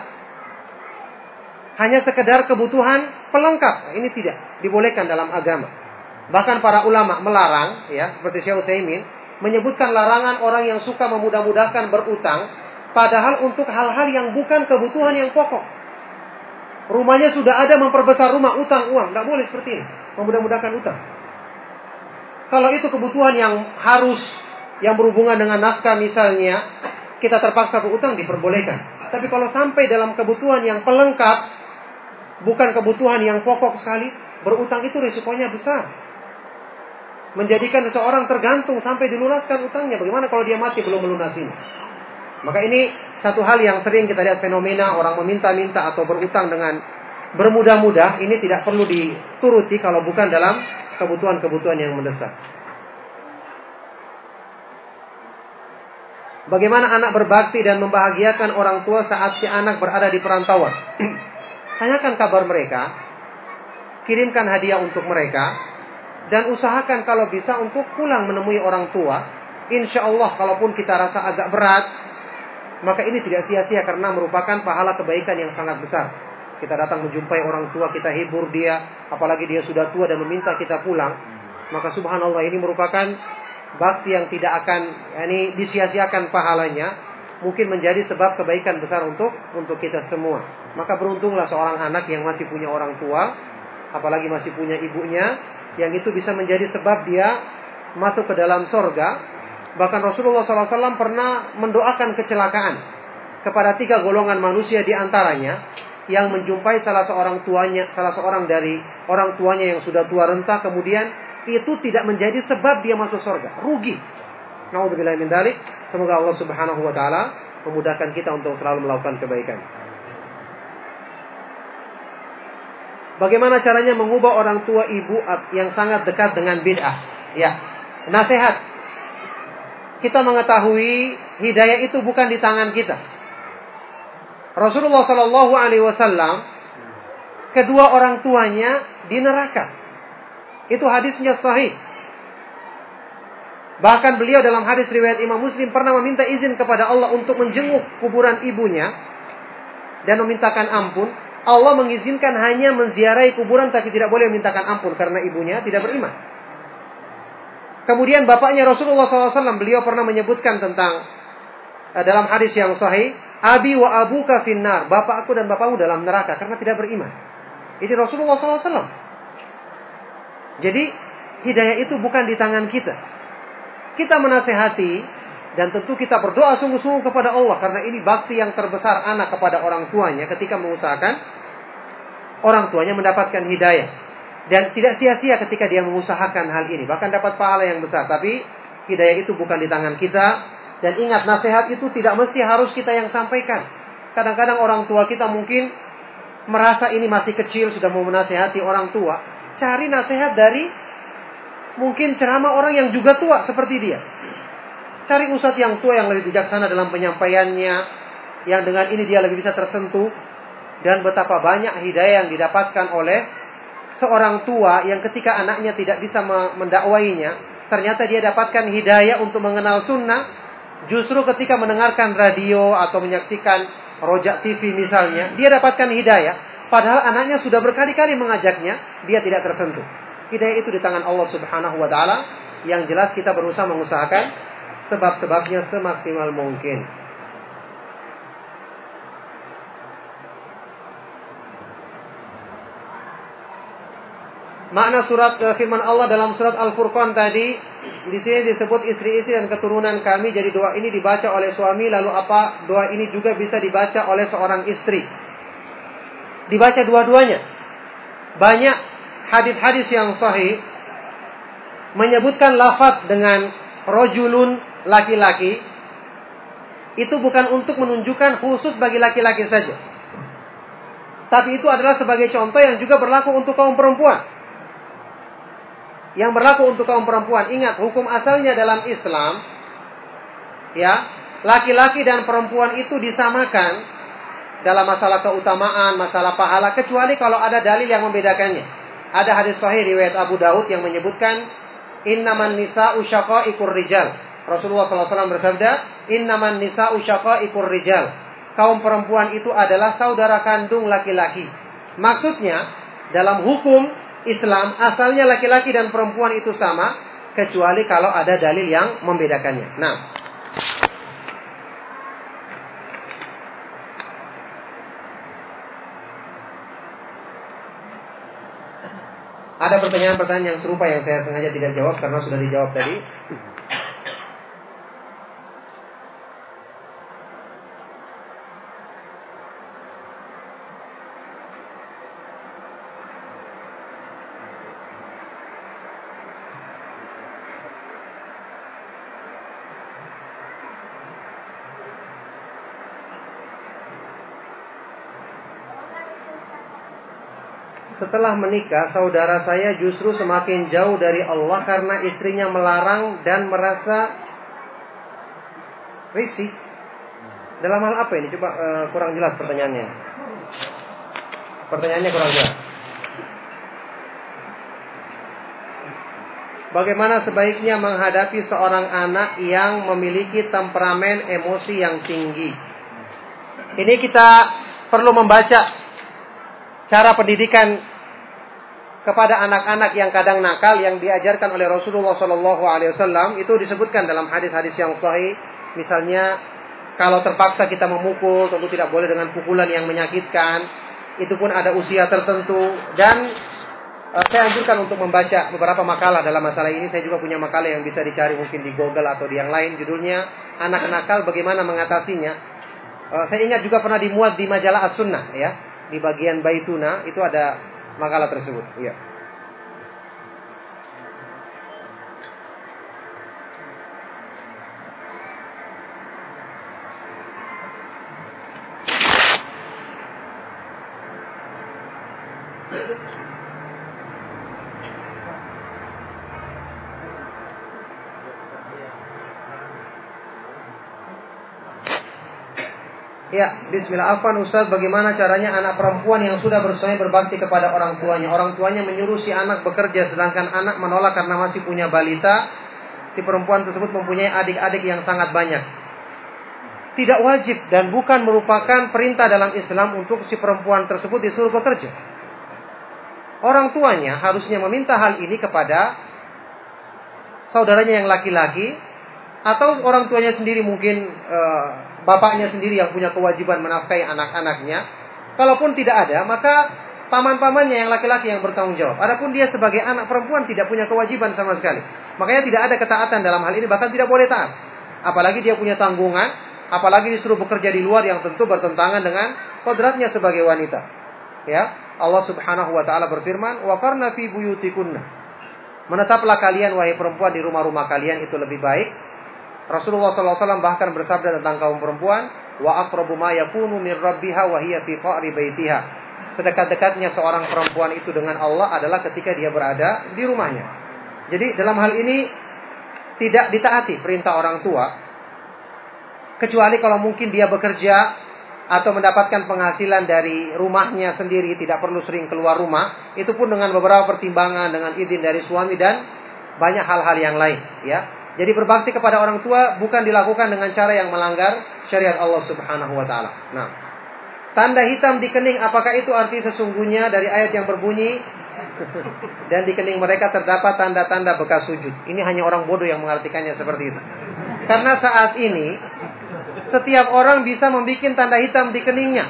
hanya sekedar kebutuhan pelengkap. Ini tidak dibolehkan dalam agama. Bahkan para ulama melarang, ya seperti Syekh Utsaimin menyebutkan larangan orang yang suka memudah-mudahkan berutang, padahal untuk hal-hal yang bukan kebutuhan yang pokok. Rumahnya sudah ada memperbesar rumah utang uang, tidak boleh seperti ini, memudah-mudahkan utang. Kalau itu kebutuhan yang harus yang berhubungan dengan nafkah misalnya, kita terpaksa berutang diperbolehkan. Tapi kalau sampai dalam kebutuhan yang pelengkap, bukan kebutuhan yang pokok sekali, berutang itu risikonya besar menjadikan seseorang tergantung sampai dilunaskan utangnya. Bagaimana kalau dia mati belum melunasinya? Maka ini satu hal yang sering kita lihat fenomena orang meminta-minta atau berutang dengan bermudah-mudah ini tidak perlu dituruti kalau bukan dalam kebutuhan-kebutuhan yang mendesak. Bagaimana anak berbakti dan membahagiakan orang tua saat si anak berada di perantauan? Tanyakan kabar mereka, kirimkan hadiah untuk mereka, dan usahakan kalau bisa untuk pulang menemui orang tua. Insya Allah kalaupun kita rasa agak berat, maka ini tidak sia-sia karena merupakan pahala kebaikan yang sangat besar. Kita datang menjumpai orang tua, kita hibur dia, apalagi dia sudah tua dan meminta kita pulang. Maka subhanallah ini merupakan bakti yang tidak akan ini disia-siakan pahalanya, mungkin menjadi sebab kebaikan besar untuk untuk kita semua. Maka beruntunglah seorang anak yang masih punya orang tua, apalagi masih punya ibunya, yang itu bisa menjadi sebab dia masuk ke dalam sorga. Bahkan Rasulullah SAW pernah mendoakan kecelakaan kepada tiga golongan manusia di antaranya yang menjumpai salah seorang tuanya, salah seorang dari orang tuanya yang sudah tua renta, kemudian itu tidak menjadi sebab dia masuk sorga, rugi. Naudzubillah min dalik. Semoga Allah Subhanahu wa taala memudahkan kita untuk selalu melakukan kebaikan. Bagaimana caranya mengubah orang tua ibu yang sangat dekat dengan bid'ah? Ya, nasihat. Kita mengetahui hidayah itu bukan di tangan kita. Rasulullah Shallallahu Alaihi Wasallam kedua orang tuanya di neraka. Itu hadisnya sahih. Bahkan beliau dalam hadis riwayat Imam Muslim pernah meminta izin kepada Allah untuk menjenguk kuburan ibunya dan memintakan ampun. Allah mengizinkan hanya menziarahi kuburan tapi tidak boleh memintakan ampun karena ibunya tidak beriman. Kemudian bapaknya Rasulullah SAW beliau pernah menyebutkan tentang uh, dalam hadis yang sahih, Abi wa abuka finnar, bapakku dan bapakmu dalam neraka karena tidak beriman. Ini Rasulullah SAW. Jadi hidayah itu bukan di tangan kita. Kita menasehati dan tentu kita berdoa sungguh-sungguh kepada Allah karena ini bakti yang terbesar anak kepada orang tuanya ketika mengusahakan orang tuanya mendapatkan hidayah. Dan tidak sia-sia ketika dia mengusahakan hal ini. Bahkan dapat pahala yang besar. Tapi hidayah itu bukan di tangan kita. Dan ingat nasihat itu tidak mesti harus kita yang sampaikan. Kadang-kadang orang tua kita mungkin merasa ini masih kecil sudah mau menasehati orang tua. Cari nasihat dari mungkin ceramah orang yang juga tua seperti dia. Cari ustadz yang tua yang lebih bijaksana dalam penyampaiannya. Yang dengan ini dia lebih bisa tersentuh dan betapa banyak hidayah yang didapatkan oleh seorang tua yang ketika anaknya tidak bisa mendakwainya, ternyata dia dapatkan hidayah untuk mengenal sunnah justru ketika mendengarkan radio atau menyaksikan rojak TV misalnya, dia dapatkan hidayah padahal anaknya sudah berkali-kali mengajaknya, dia tidak tersentuh. Hidayah itu di tangan Allah Subhanahu wa taala yang jelas kita berusaha mengusahakan sebab-sebabnya semaksimal mungkin. Makna surat uh, firman Allah dalam surat Al-Furqan tadi di sini disebut istri-istri dan keturunan kami. Jadi doa ini dibaca oleh suami lalu apa doa ini juga bisa dibaca oleh seorang istri. Dibaca dua-duanya. Banyak hadis-hadis yang sahih menyebutkan lafaz dengan rojulun laki-laki itu bukan untuk menunjukkan khusus bagi laki-laki saja. Tapi itu adalah sebagai contoh yang juga berlaku untuk kaum perempuan. yang berlaku untuk kaum perempuan. Ingat, hukum asalnya dalam Islam ya, laki-laki dan perempuan itu disamakan dalam masalah keutamaan, masalah pahala kecuali kalau ada dalil yang membedakannya. Ada hadis sahih riwayat Abu Daud yang menyebutkan innaman nisa'u syaqa'iqur rijal. Rasulullah SAW bersabda, innaman nisa'u syaqa'iqur rijal. Kaum perempuan itu adalah saudara kandung laki-laki. Maksudnya, dalam hukum Islam asalnya laki-laki dan perempuan itu sama kecuali kalau ada dalil yang membedakannya. Nah, Ada pertanyaan-pertanyaan yang serupa yang saya sengaja tidak jawab karena sudah dijawab tadi. Setelah menikah, saudara saya justru semakin jauh dari Allah karena istrinya melarang dan merasa risih. Dalam hal apa ini? Coba uh, kurang jelas pertanyaannya. Pertanyaannya kurang jelas. Bagaimana sebaiknya menghadapi seorang anak yang memiliki temperamen emosi yang tinggi? Ini kita perlu membaca cara pendidikan kepada anak-anak yang kadang nakal yang diajarkan oleh Rasulullah Shallallahu Alaihi Wasallam itu disebutkan dalam hadis-hadis yang sahih. Misalnya kalau terpaksa kita memukul tentu tidak boleh dengan pukulan yang menyakitkan. Itu pun ada usia tertentu dan uh, saya anjurkan untuk membaca beberapa makalah dalam masalah ini. Saya juga punya makalah yang bisa dicari mungkin di Google atau di yang lain. Judulnya Anak Nakal Bagaimana Mengatasinya. Uh, saya ingat juga pernah dimuat di majalah As-Sunnah ya di bagian Baituna itu ada makalah tersebut. Iya. Ya, bismillah. Afan Ustaz, bagaimana caranya anak perempuan yang sudah bersuami berbakti kepada orang tuanya? Orang tuanya menyuruh si anak bekerja sedangkan anak menolak karena masih punya balita. Si perempuan tersebut mempunyai adik-adik yang sangat banyak. Tidak wajib dan bukan merupakan perintah dalam Islam untuk si perempuan tersebut disuruh bekerja. Orang tuanya harusnya meminta hal ini kepada saudaranya yang laki-laki atau orang tuanya sendiri mungkin uh, bapaknya sendiri yang punya kewajiban menafkahi anak-anaknya. Kalaupun tidak ada, maka paman-pamannya yang laki-laki yang bertanggung jawab. Adapun dia sebagai anak perempuan tidak punya kewajiban sama sekali. Makanya tidak ada ketaatan dalam hal ini, bahkan tidak boleh taat. Apalagi dia punya tanggungan, apalagi disuruh bekerja di luar yang tentu bertentangan dengan kodratnya sebagai wanita. Ya, Allah Subhanahu wa taala berfirman, "Wa qarna fi buyutikunna." Menetaplah kalian wahai perempuan di rumah-rumah kalian itu lebih baik Rasulullah SAW bahkan bersabda tentang kaum perempuan, wa aqrabu ma yakunu min rabbiha wa hiya fi qa'ri baitiha. Sedekat-dekatnya seorang perempuan itu dengan Allah adalah ketika dia berada di rumahnya. Jadi dalam hal ini tidak ditaati perintah orang tua kecuali kalau mungkin dia bekerja atau mendapatkan penghasilan dari rumahnya sendiri tidak perlu sering keluar rumah itu pun dengan beberapa pertimbangan dengan izin dari suami dan banyak hal-hal yang lain ya jadi berbakti kepada orang tua bukan dilakukan dengan cara yang melanggar syariat Allah Subhanahu wa taala. Nah, tanda hitam di kening apakah itu arti sesungguhnya dari ayat yang berbunyi dan di kening mereka terdapat tanda-tanda bekas sujud. Ini hanya orang bodoh yang mengartikannya seperti itu. Karena saat ini setiap orang bisa membuat tanda hitam di keningnya.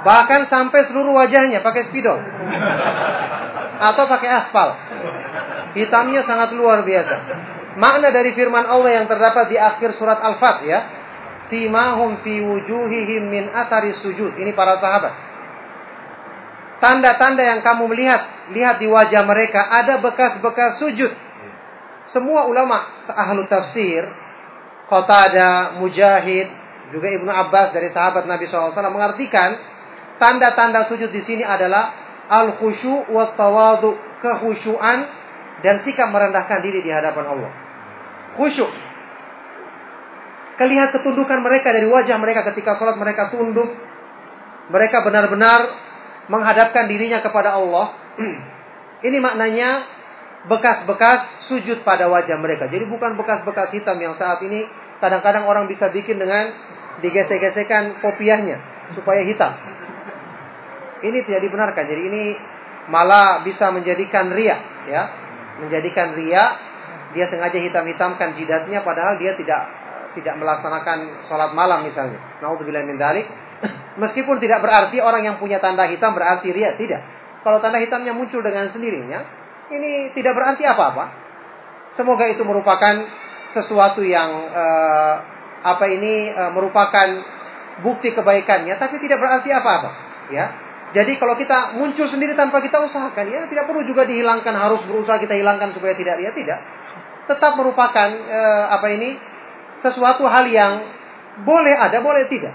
Bahkan sampai seluruh wajahnya pakai spidol. Atau pakai aspal. Hitamnya sangat luar biasa makna dari firman Allah yang terdapat di akhir surat Al-Fat ya. Simahum fi wujuhihim min athari sujud. Ini para sahabat. Tanda-tanda yang kamu melihat, lihat di wajah mereka ada bekas-bekas sujud. Semua ulama ahlu tafsir, Qatada, Mujahid, juga Ibnu Abbas dari sahabat Nabi SAW mengartikan tanda-tanda sujud di sini adalah al-khusyu wa tawadu, kehusyuan dan sikap merendahkan diri di hadapan Allah. Khusyuk. Kelihat ketundukan mereka dari wajah mereka ketika sholat mereka tunduk. Mereka benar-benar menghadapkan dirinya kepada Allah. Ini maknanya bekas-bekas sujud pada wajah mereka. Jadi bukan bekas-bekas hitam yang saat ini kadang-kadang orang bisa bikin dengan digesek-gesekan kopiahnya supaya hitam. Ini tidak dibenarkan. Jadi ini malah bisa menjadikan ria, ya, menjadikan ria. Dia sengaja hitam-hitamkan jidatnya, padahal dia tidak tidak melaksanakan sholat malam misalnya. Naudzubillah min dalik. Meskipun tidak berarti orang yang punya tanda hitam berarti ria, tidak. Kalau tanda hitamnya muncul dengan sendirinya, ini tidak berarti apa-apa. Semoga itu merupakan sesuatu yang uh, apa ini uh, merupakan bukti kebaikannya, tapi tidak berarti apa-apa. Ya, jadi kalau kita muncul sendiri tanpa kita usahakan, ya tidak perlu juga dihilangkan, harus berusaha kita hilangkan supaya tidak ya tidak. Tetap merupakan e, apa ini sesuatu hal yang boleh ada, boleh tidak.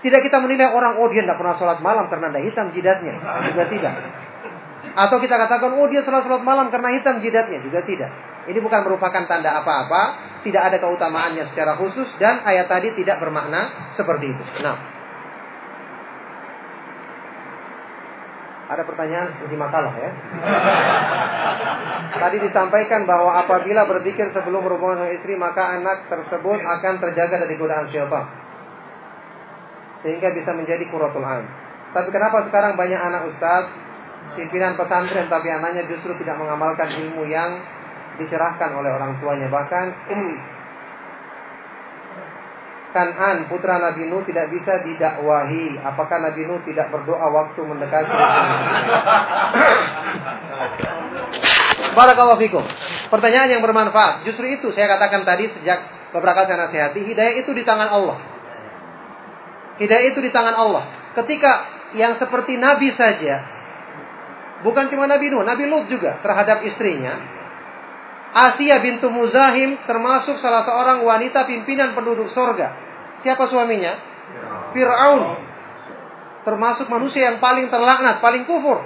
Tidak kita menilai orang, oh dia tidak pernah sholat malam karena ada hitam jidatnya, juga tidak. Atau kita katakan, oh dia sholat sholat malam karena hitam jidatnya, juga tidak. Ini bukan merupakan tanda apa-apa, tidak ada keutamaannya secara khusus dan ayat tadi tidak bermakna seperti itu. Nah. Ada pertanyaan seperti makalah ya. Tadi disampaikan bahwa apabila berpikir sebelum berhubungan dengan istri maka anak tersebut akan terjaga dari godaan syaitan. Sehingga bisa menjadi kuratul ain. Tapi kenapa sekarang banyak anak ustaz pimpinan pesantren tapi anaknya justru tidak mengamalkan ilmu yang dicerahkan oleh orang tuanya bahkan Kan'an putra Nabi Nuh tidak bisa didakwahi. Apakah Nabi Nuh tidak berdoa waktu mendekati Barakallahu fikum. Pertanyaan yang bermanfaat. Justru itu saya katakan tadi sejak beberapa saya nasihati, hidayah itu di tangan Allah. Hidayah itu di tangan Allah. Ketika yang seperti Nabi saja, bukan cuma Nabi Nuh, Nabi Lut juga terhadap istrinya, Asia bintu Muzahim termasuk salah seorang wanita pimpinan penduduk sorga. Siapa suaminya? Fir'aun. Termasuk manusia yang paling terlaknat, paling kufur.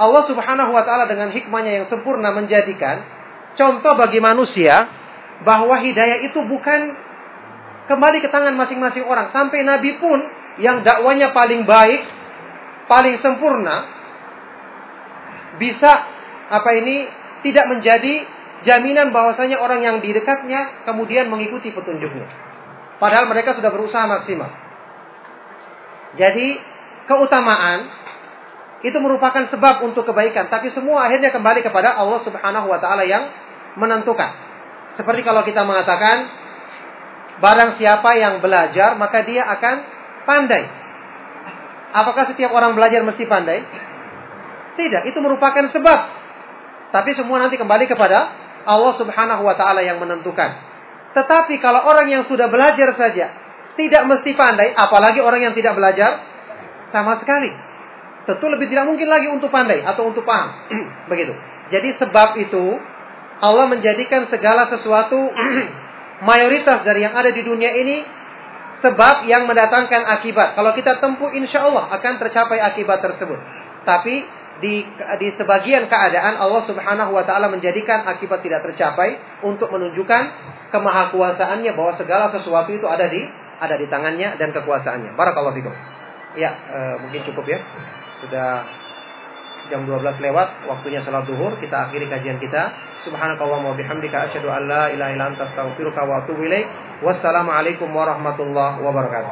Allah subhanahu wa ta'ala dengan hikmahnya yang sempurna menjadikan contoh bagi manusia bahwa hidayah itu bukan kembali ke tangan masing-masing orang. Sampai Nabi pun yang dakwanya paling baik, paling sempurna, bisa apa ini tidak menjadi jaminan bahwasanya orang yang di dekatnya kemudian mengikuti petunjuknya. Padahal mereka sudah berusaha maksimal. Jadi keutamaan itu merupakan sebab untuk kebaikan, tapi semua akhirnya kembali kepada Allah Subhanahu wa taala yang menentukan. Seperti kalau kita mengatakan barang siapa yang belajar maka dia akan pandai. Apakah setiap orang belajar mesti pandai? Tidak, itu merupakan sebab. Tapi semua nanti kembali kepada Allah Subhanahu wa taala yang menentukan. Tetapi kalau orang yang sudah belajar saja tidak mesti pandai, apalagi orang yang tidak belajar sama sekali. Tentu lebih tidak mungkin lagi untuk pandai atau untuk paham. Begitu. Jadi sebab itu Allah menjadikan segala sesuatu mayoritas dari yang ada di dunia ini sebab yang mendatangkan akibat. Kalau kita tempuh insya Allah akan tercapai akibat tersebut. Tapi di di sebagian keadaan Allah Subhanahu wa taala menjadikan akibat tidak tercapai untuk menunjukkan kemahakuasaannya bahwa segala sesuatu itu ada di ada di tangannya dan kekuasaannya. Barakallahu fikum. Ya, e, mungkin cukup ya. Sudah jam 12 lewat, waktunya salat zuhur. Kita akhiri kajian kita. Subhanakallahumma wa bihamdika asyhadu an la ilaha illa anta astaghfiruka wa atubu ilaik. Wassalamualaikum warahmatullahi wabarakatuh.